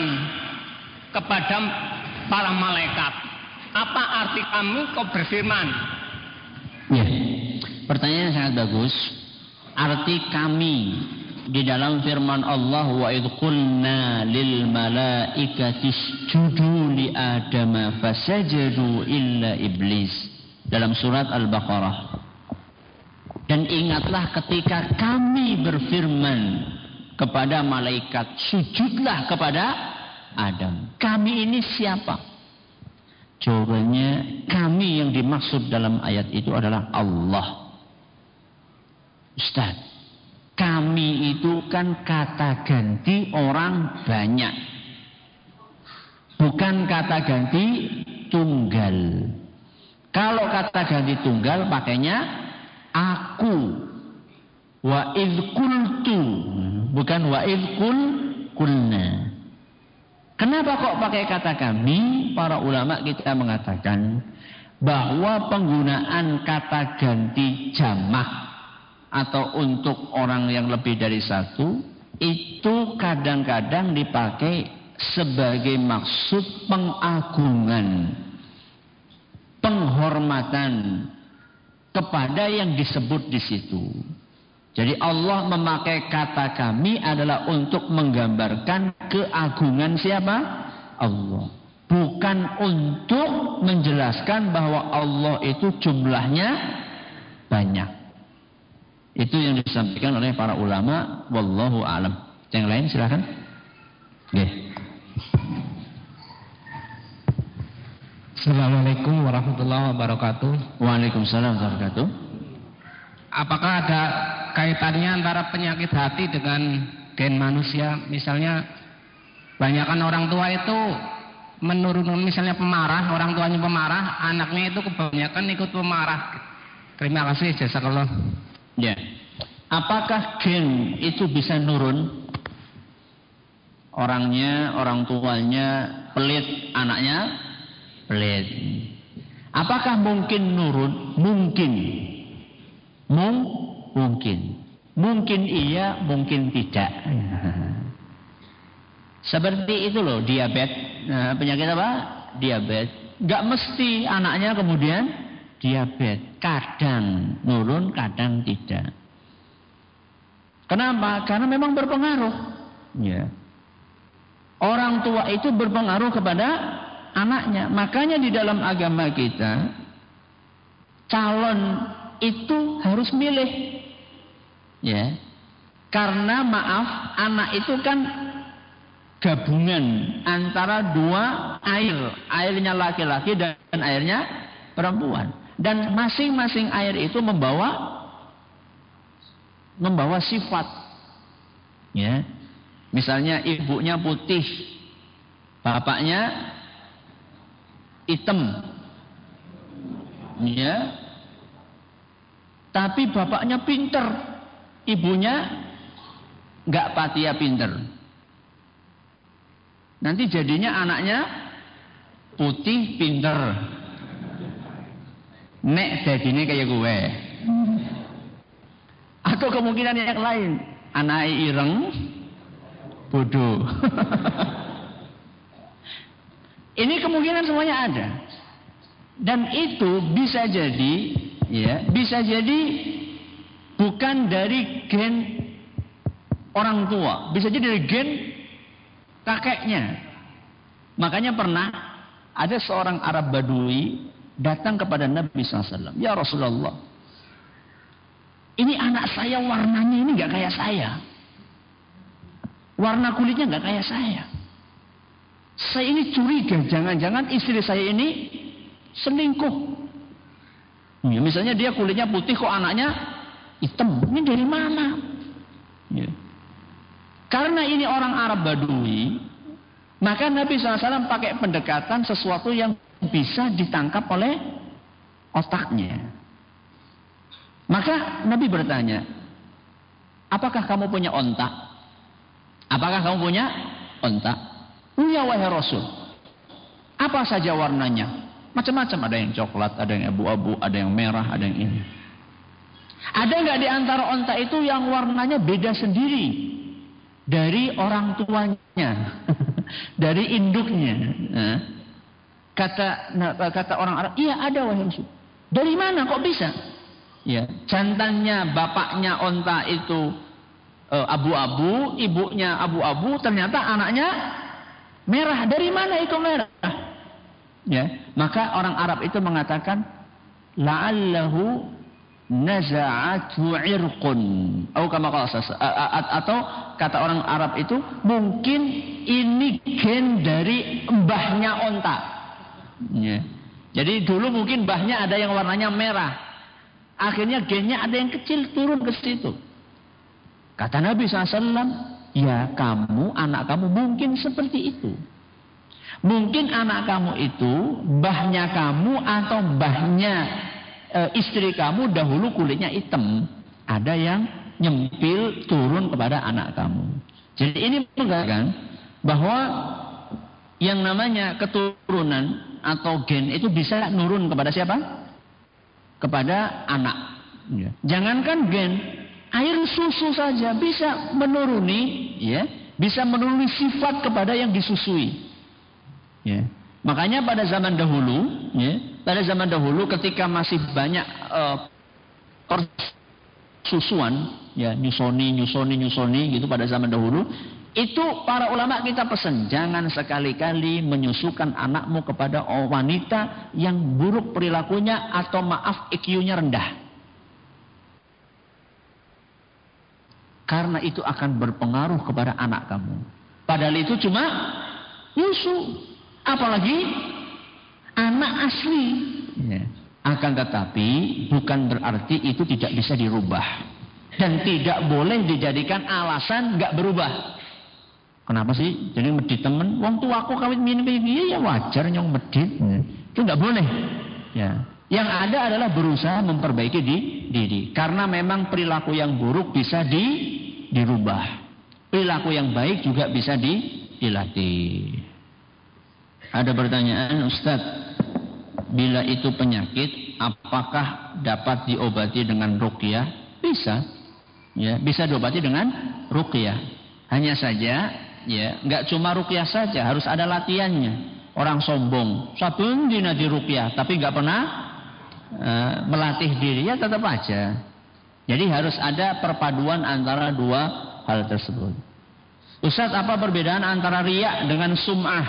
kepada para malaikat, apa arti kami kau berfirman? Ya. Pertanyaan sangat bagus. Arti kami di dalam firman Allah wa id qulna lil malaikati isjudu li adama fasajadu illa iblis. Dalam surat al-baqarah. Dan ingatlah ketika kami berfirman kepada malaikat sujudlah kepada Adam. Kami ini siapa? Jawabannya kami yang dimaksud dalam ayat itu adalah Allah Ustaz kami itu kan kata ganti orang banyak. Bukan kata ganti tunggal. Kalau kata ganti tunggal pakainya aku. Wa kultu. Bukan wa kul kulna. Kenapa kok pakai kata kami? Para ulama kita mengatakan bahwa penggunaan kata ganti jamak atau untuk orang yang lebih dari satu itu kadang-kadang dipakai sebagai maksud pengagungan penghormatan kepada yang disebut di situ. Jadi Allah memakai kata kami adalah untuk menggambarkan keagungan siapa? Allah. Bukan untuk menjelaskan bahwa Allah itu jumlahnya banyak. Itu yang disampaikan oleh para ulama. Wallahu alam. Yang lain silakan. Oke. Assalamualaikum warahmatullahi wabarakatuh. Waalaikumsalam warahmatullahi wabarakatuh. Apakah ada kaitannya antara penyakit hati dengan gen manusia? Misalnya, banyakkan orang tua itu menurunkan misalnya pemarah, orang tuanya pemarah, anaknya itu kebanyakan ikut pemarah. Terima kasih, jazakallah. Ya. Apakah gen itu bisa nurun? Orangnya, orang tuanya pelit, anaknya pelit. Apakah mungkin nurun? Mungkin. Mung, mungkin. Mungkin iya, mungkin tidak. Seperti itu loh, diabetes. Nah, penyakit apa? Diabetes. Gak mesti anaknya kemudian diabetes. Kadang nurun, kadang tidak. Kenapa? Karena memang berpengaruh. Ya. Orang tua itu berpengaruh kepada anaknya. Makanya di dalam agama kita, calon itu harus milih. Ya. Karena maaf, anak itu kan gabungan antara dua air. Airnya laki-laki dan airnya perempuan. Dan masing-masing air itu membawa membawa sifat. Ya. Misalnya ibunya putih, bapaknya hitam. Ya. Tapi bapaknya pinter, ibunya nggak patia pinter. Nanti jadinya anaknya putih pinter. Nek dadine kayak gue. Atau kemungkinan yang lain. Anak ireng bodoh. Ini kemungkinan semuanya ada. Dan itu bisa jadi ya, bisa jadi bukan dari gen orang tua, bisa jadi dari gen kakeknya. Makanya pernah ada seorang Arab Badui datang kepada Nabi SAW. Ya Rasulullah, ini anak saya warnanya ini nggak kayak saya. Warna kulitnya nggak kayak saya. Saya ini curiga, jangan-jangan istri saya ini selingkuh. Ya, misalnya dia kulitnya putih kok anaknya hitam. Ini dari mana? Ya. Karena ini orang Arab Badui, maka Nabi SAW pakai pendekatan sesuatu yang bisa ditangkap oleh otaknya. Maka Nabi bertanya, apakah kamu punya ontak? Apakah kamu punya ontak? Punya wahai Rasul. Apa saja warnanya? Macam-macam ada yang coklat, ada yang abu-abu, ada yang merah, ada yang ini. Ada nggak di antara onta itu yang warnanya beda sendiri dari orang tuanya, dari induknya? Nah, kata nah, kata orang Arab, iya ada wahai Rasul. Dari mana kok bisa? Ya, jantannya bapaknya onta itu eh, abu-abu, uh, ibunya abu-abu, ternyata anaknya merah. Dari mana itu merah? Ya, maka orang Arab itu mengatakan la'allahu naza'atu irqun atau atau kata orang Arab itu mungkin ini gen dari mbahnya onta ya. jadi dulu mungkin mbahnya ada yang warnanya merah akhirnya gennya ada yang kecil turun ke situ kata Nabi SAW ya kamu anak kamu mungkin seperti itu mungkin anak kamu itu mbahnya kamu atau mbahnya e, istri kamu dahulu kulitnya hitam, ada yang nyempil turun kepada anak kamu. Jadi ini mengatakan bahwa yang namanya keturunan atau gen itu bisa nurun kepada siapa? Kepada anak. Ya. Jangankan gen, air susu saja bisa menuruni, ya, bisa menuruni sifat kepada yang disusui. Ya. Makanya pada zaman dahulu, ya, pada zaman dahulu ketika masih banyak uh, persusuan, ya nyusoni, nyusoni, nyusoni gitu pada zaman dahulu, itu para ulama kita pesan jangan sekali-kali menyusukan anakmu kepada wanita yang buruk perilakunya atau maaf IQ-nya rendah. Karena itu akan berpengaruh kepada anak kamu. Padahal itu cuma nyusu. Apalagi anak asli. Ya. Akan tetapi bukan berarti itu tidak bisa dirubah. Dan tidak boleh dijadikan alasan nggak berubah. Kenapa sih? Jadi medit temen, wong tua aku kawin minum iya ya wajar nyong medit. Ya. Itu nggak boleh. Ya. Yang ada adalah berusaha memperbaiki di diri. Karena memang perilaku yang buruk bisa di, dirubah. Perilaku yang baik juga bisa di, dilatih. Ada pertanyaan Ustadz, bila itu penyakit, apakah dapat diobati dengan ruqyah? Bisa. Ya, bisa diobati dengan ruqyah. Hanya saja, ya, nggak cuma ruqyah saja, harus ada latihannya. Orang sombong, sabun dina di ruqyah, tapi nggak pernah uh, melatih diri, ya tetap aja. Jadi harus ada perpaduan antara dua hal tersebut. Ustadz, apa perbedaan antara riak dengan sum'ah?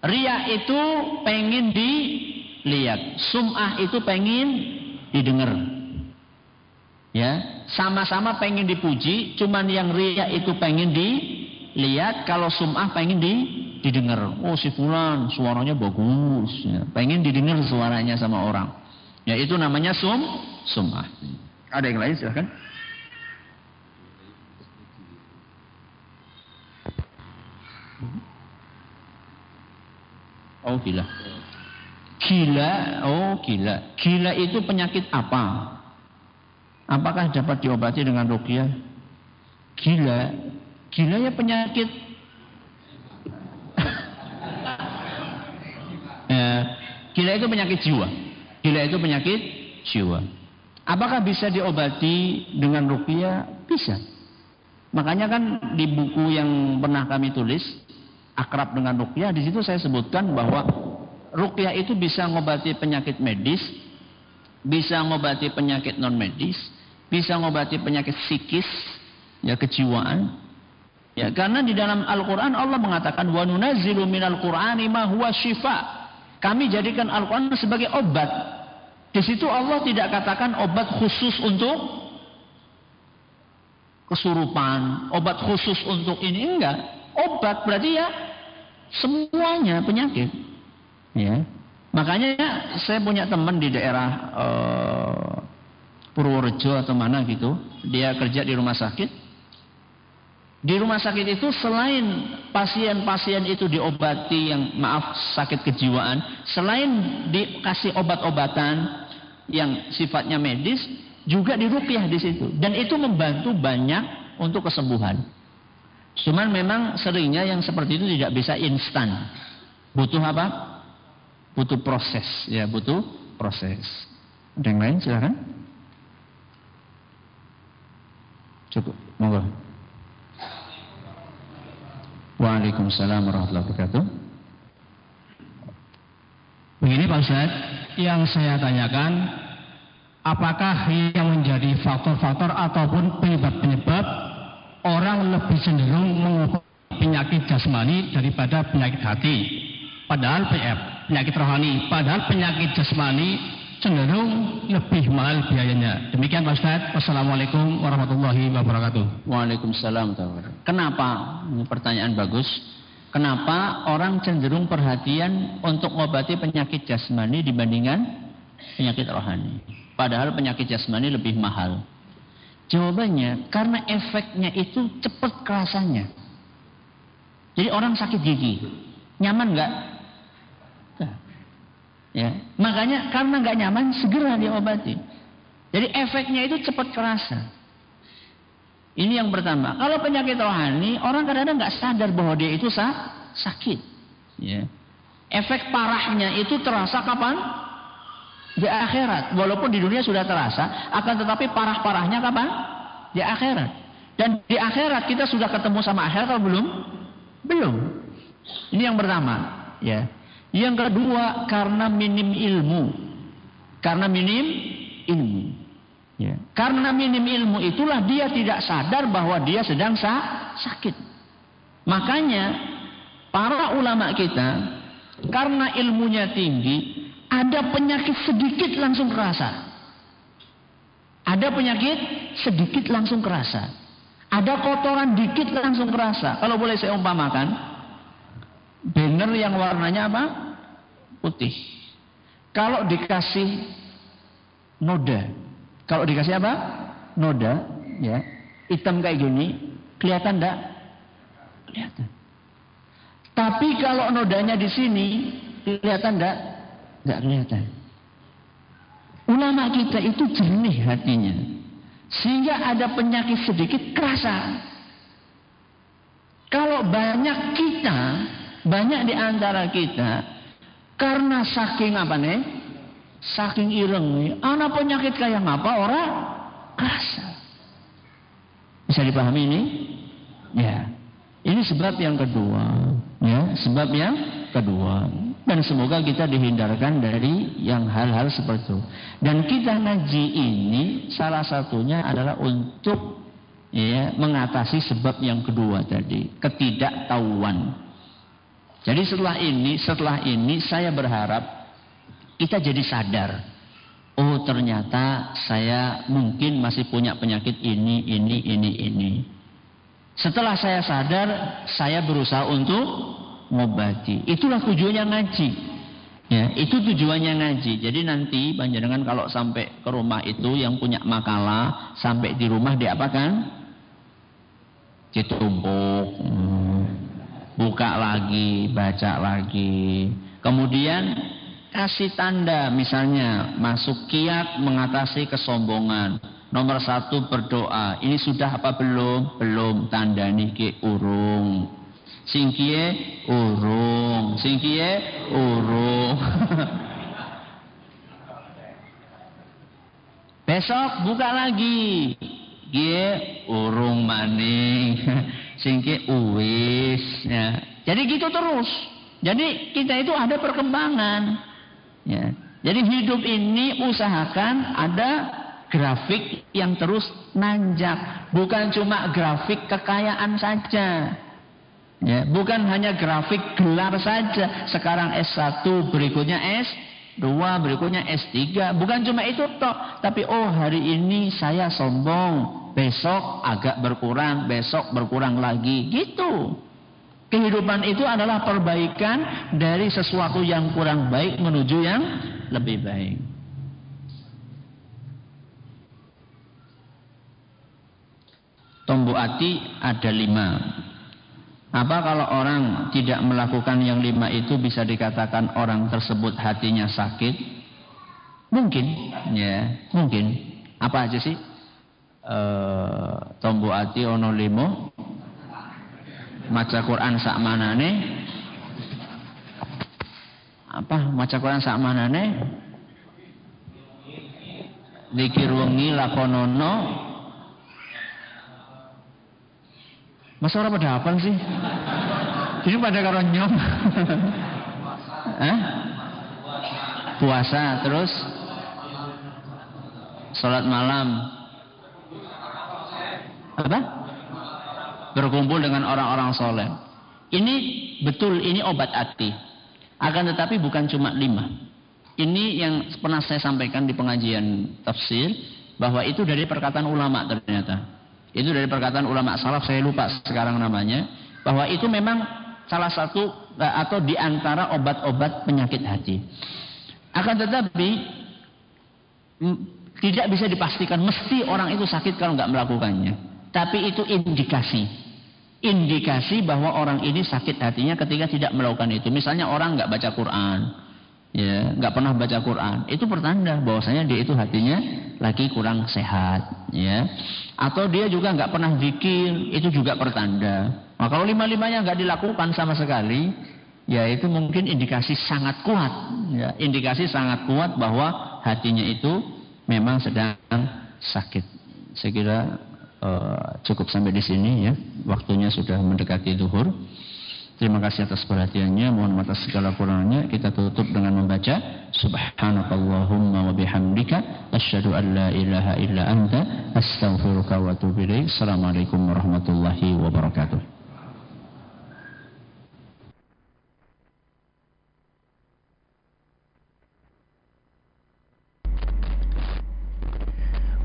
Ria itu pengen dilihat, sum'ah itu pengen didengar. Ya, sama-sama pengen dipuji, cuman yang ria itu pengen dilihat, kalau sum'ah pengen di didengar. Oh si fulan suaranya bagus, ya. pengen didengar suaranya sama orang. Ya itu namanya sum sum'ah. Ada yang lain silahkan. Oh gila. Gila, oh gila. Gila itu penyakit apa? Apakah dapat diobati dengan rukyah? Gila, gila ya penyakit. ya, gila itu penyakit jiwa. Gila itu penyakit jiwa. Apakah bisa diobati dengan rukyah? Bisa. Makanya kan di buku yang pernah kami tulis, akrab dengan rukyah, di situ saya sebutkan bahwa rukyah itu bisa ngobati penyakit medis, bisa ngobati penyakit non medis, bisa ngobati penyakit psikis, ya kejiwaan. Ya, karena di dalam Al-Qur'an Allah mengatakan wa minal Qur'ani ma huwa syifa. Kami jadikan Al-Qur'an sebagai obat. Di situ Allah tidak katakan obat khusus untuk kesurupan, obat khusus untuk ini enggak. Obat berarti ya Semuanya penyakit. Ya. Makanya saya punya teman di daerah uh, Purworejo atau mana gitu, dia kerja di rumah sakit. Di rumah sakit itu selain pasien-pasien itu diobati yang maaf sakit kejiwaan, selain dikasih obat-obatan yang sifatnya medis, juga dirupiah di situ. Dan itu membantu banyak untuk kesembuhan. Cuman memang seringnya yang seperti itu tidak bisa instan. Butuh apa? butuh proses, ya butuh proses. Ada yang lain silakan. Cukup, monggo. Waalaikumsalam warahmatullahi wabarakatuh. Begini Pak Ustaz, yang saya tanyakan, apakah yang menjadi faktor-faktor ataupun penyebab-penyebab orang lebih cenderung mengubah penyakit jasmani daripada penyakit hati? Padahal penyakit rohani, padahal penyakit jasmani cenderung lebih mahal biayanya. Demikian Pak Ustaz. Wassalamualaikum warahmatullahi wabarakatuh. Waalaikumsalam. Kenapa? Ini pertanyaan bagus. Kenapa orang cenderung perhatian untuk mengobati penyakit jasmani dibandingkan penyakit rohani? Padahal penyakit jasmani lebih mahal. Jawabannya karena efeknya itu cepat kerasannya. Jadi orang sakit gigi, nyaman nggak? Ya, makanya karena nggak nyaman segera diobati. Jadi efeknya itu cepat kerasa. Ini yang pertama. Kalau penyakit rohani, orang kadang-kadang nggak sadar bahwa dia itu sakit. Ya. Efek parahnya itu terasa kapan? Di akhirat. Walaupun di dunia sudah terasa, akan tetapi parah-parahnya kapan? Di akhirat. Dan di akhirat kita sudah ketemu sama akhirat atau belum? Belum. Ini yang pertama. Ya. Yang kedua karena minim ilmu. Karena minim ilmu. Ya. Karena minim ilmu itulah dia tidak sadar bahwa dia sedang sa sakit. Makanya para ulama kita karena ilmunya tinggi ada penyakit sedikit langsung kerasa. Ada penyakit sedikit langsung kerasa. Ada kotoran dikit langsung kerasa. Kalau boleh saya umpamakan, banner yang warnanya apa? Putih. Kalau dikasih noda, kalau dikasih apa? Noda, ya, hitam kayak gini, kelihatan enggak? Kelihatan. Tapi kalau nodanya di sini, kelihatan enggak? Enggak kelihatan. Ulama kita itu jernih hatinya. Sehingga ada penyakit sedikit kerasa. Kalau banyak kita banyak di antara kita karena saking apa nih? Saking ireng nih, anak penyakit kayak apa orang kerasa. Bisa dipahami ini? Ya. Ini sebab yang kedua, ya, sebab yang kedua. Dan semoga kita dihindarkan dari yang hal-hal seperti itu. Dan kita ngaji ini salah satunya adalah untuk ya mengatasi sebab yang kedua tadi, ketidaktahuan. Jadi setelah ini, setelah ini saya berharap kita jadi sadar. Oh ternyata saya mungkin masih punya penyakit ini, ini, ini, ini. Setelah saya sadar, saya berusaha untuk mengobati. Itulah tujuannya ngaji. Ya, itu tujuannya ngaji. Jadi nanti panjenengan kalau sampai ke rumah itu yang punya makalah sampai di rumah diapakan? Ditumpuk. Hmm buka lagi, baca lagi. Kemudian kasih tanda misalnya masuk kiat mengatasi kesombongan. Nomor satu berdoa. Ini sudah apa belum? Belum. Tanda niki urung. Singkie urung. Singkie urung. Besok buka lagi. Gie urung maning. singke uwis ya. Jadi gitu terus. Jadi kita itu ada perkembangan. Ya. Jadi hidup ini usahakan ada grafik yang terus nanjak, bukan cuma grafik kekayaan saja. Ya, bukan hanya grafik gelar saja. Sekarang S1, berikutnya S2, berikutnya S3. Bukan cuma itu toh, tapi oh hari ini saya sombong, besok agak berkurang, besok berkurang lagi, gitu. Kehidupan itu adalah perbaikan dari sesuatu yang kurang baik menuju yang lebih baik. Tombu ati ada lima. Apa kalau orang tidak melakukan yang lima itu bisa dikatakan orang tersebut hatinya sakit? Mungkin, ya, mungkin. Apa aja sih? eh, tombo ati ono limo maca Quran sak manane apa maca Quran sak manane zikir wengi lakonono Masa orang pada apa sih? Ini pada karo nyom. Hah? Puasa terus salat malam. Apa? Berkumpul dengan orang-orang soleh. Ini betul, ini obat hati. Akan tetapi bukan cuma lima. Ini yang pernah saya sampaikan di pengajian tafsir bahwa itu dari perkataan ulama ternyata. Itu dari perkataan ulama salaf saya lupa sekarang namanya bahwa itu memang salah satu eh, atau di antara obat-obat penyakit hati. Akan tetapi tidak bisa dipastikan mesti orang itu sakit kalau nggak melakukannya. Tapi itu indikasi. Indikasi bahwa orang ini sakit hatinya ketika tidak melakukan itu. Misalnya orang nggak baca Quran, ya nggak pernah baca Quran. Itu pertanda bahwasanya dia itu hatinya lagi kurang sehat ya. Atau dia juga nggak pernah zikir itu juga pertanda. Nah, kalau lima limanya nggak dilakukan sama sekali ya itu mungkin indikasi sangat kuat ya. Indikasi sangat kuat bahwa hatinya itu memang sedang sakit. Saya kira uh, cukup sampai di sini ya. Waktunya sudah mendekati duhur Terima kasih atas perhatiannya. Mohon atas segala kurangnya. Kita tutup dengan membaca Subhanakallahumma wa bihamdika asyhadu an la ilaha illa anta astaghfiruka wa atubu ilaik. Assalamualaikum warahmatullahi wabarakatuh.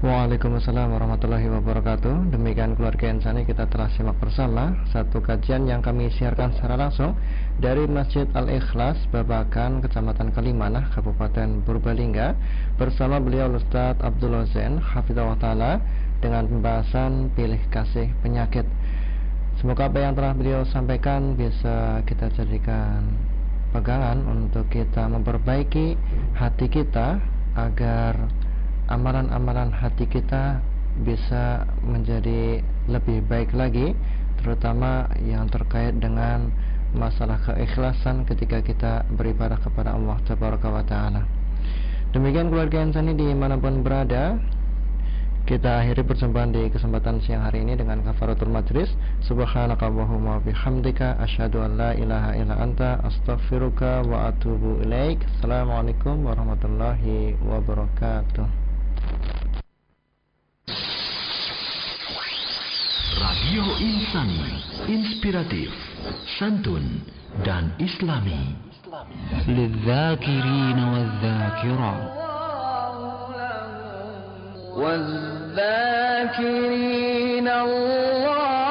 Waalaikumsalam warahmatullahi wabarakatuh. Demikian keluarga Insani kita telah simak bersama Satu kajian yang kami siarkan secara langsung Dari Masjid Al-Ikhlas Babakan Kecamatan Kalimanah Kabupaten Purbalingga. Bersama beliau Ustadz Abdul Zain Hafizullah Ta'ala Dengan pembahasan pilih kasih penyakit. Semoga apa yang telah beliau sampaikan Bisa kita jadikan pegangan Untuk kita memperbaiki hati kita Agar amalan-amalan hati kita bisa menjadi lebih baik lagi terutama yang terkait dengan masalah keikhlasan ketika kita beribadah kepada Allah Taala. Demikian keluarga Insani di mana pun berada kita akhiri perjumpaan di kesempatan siang hari ini dengan kafaratul majlis. Subhanakallahumma bihamdika asyhadu an la ilaha illa anta astaghfiruka wa atubu ilaik. Assalamualaikum warahmatullahi wabarakatuh. Radio Insani, inspiratif, santun, dan islami. للذاكرين والذاكرات والذاكرين الله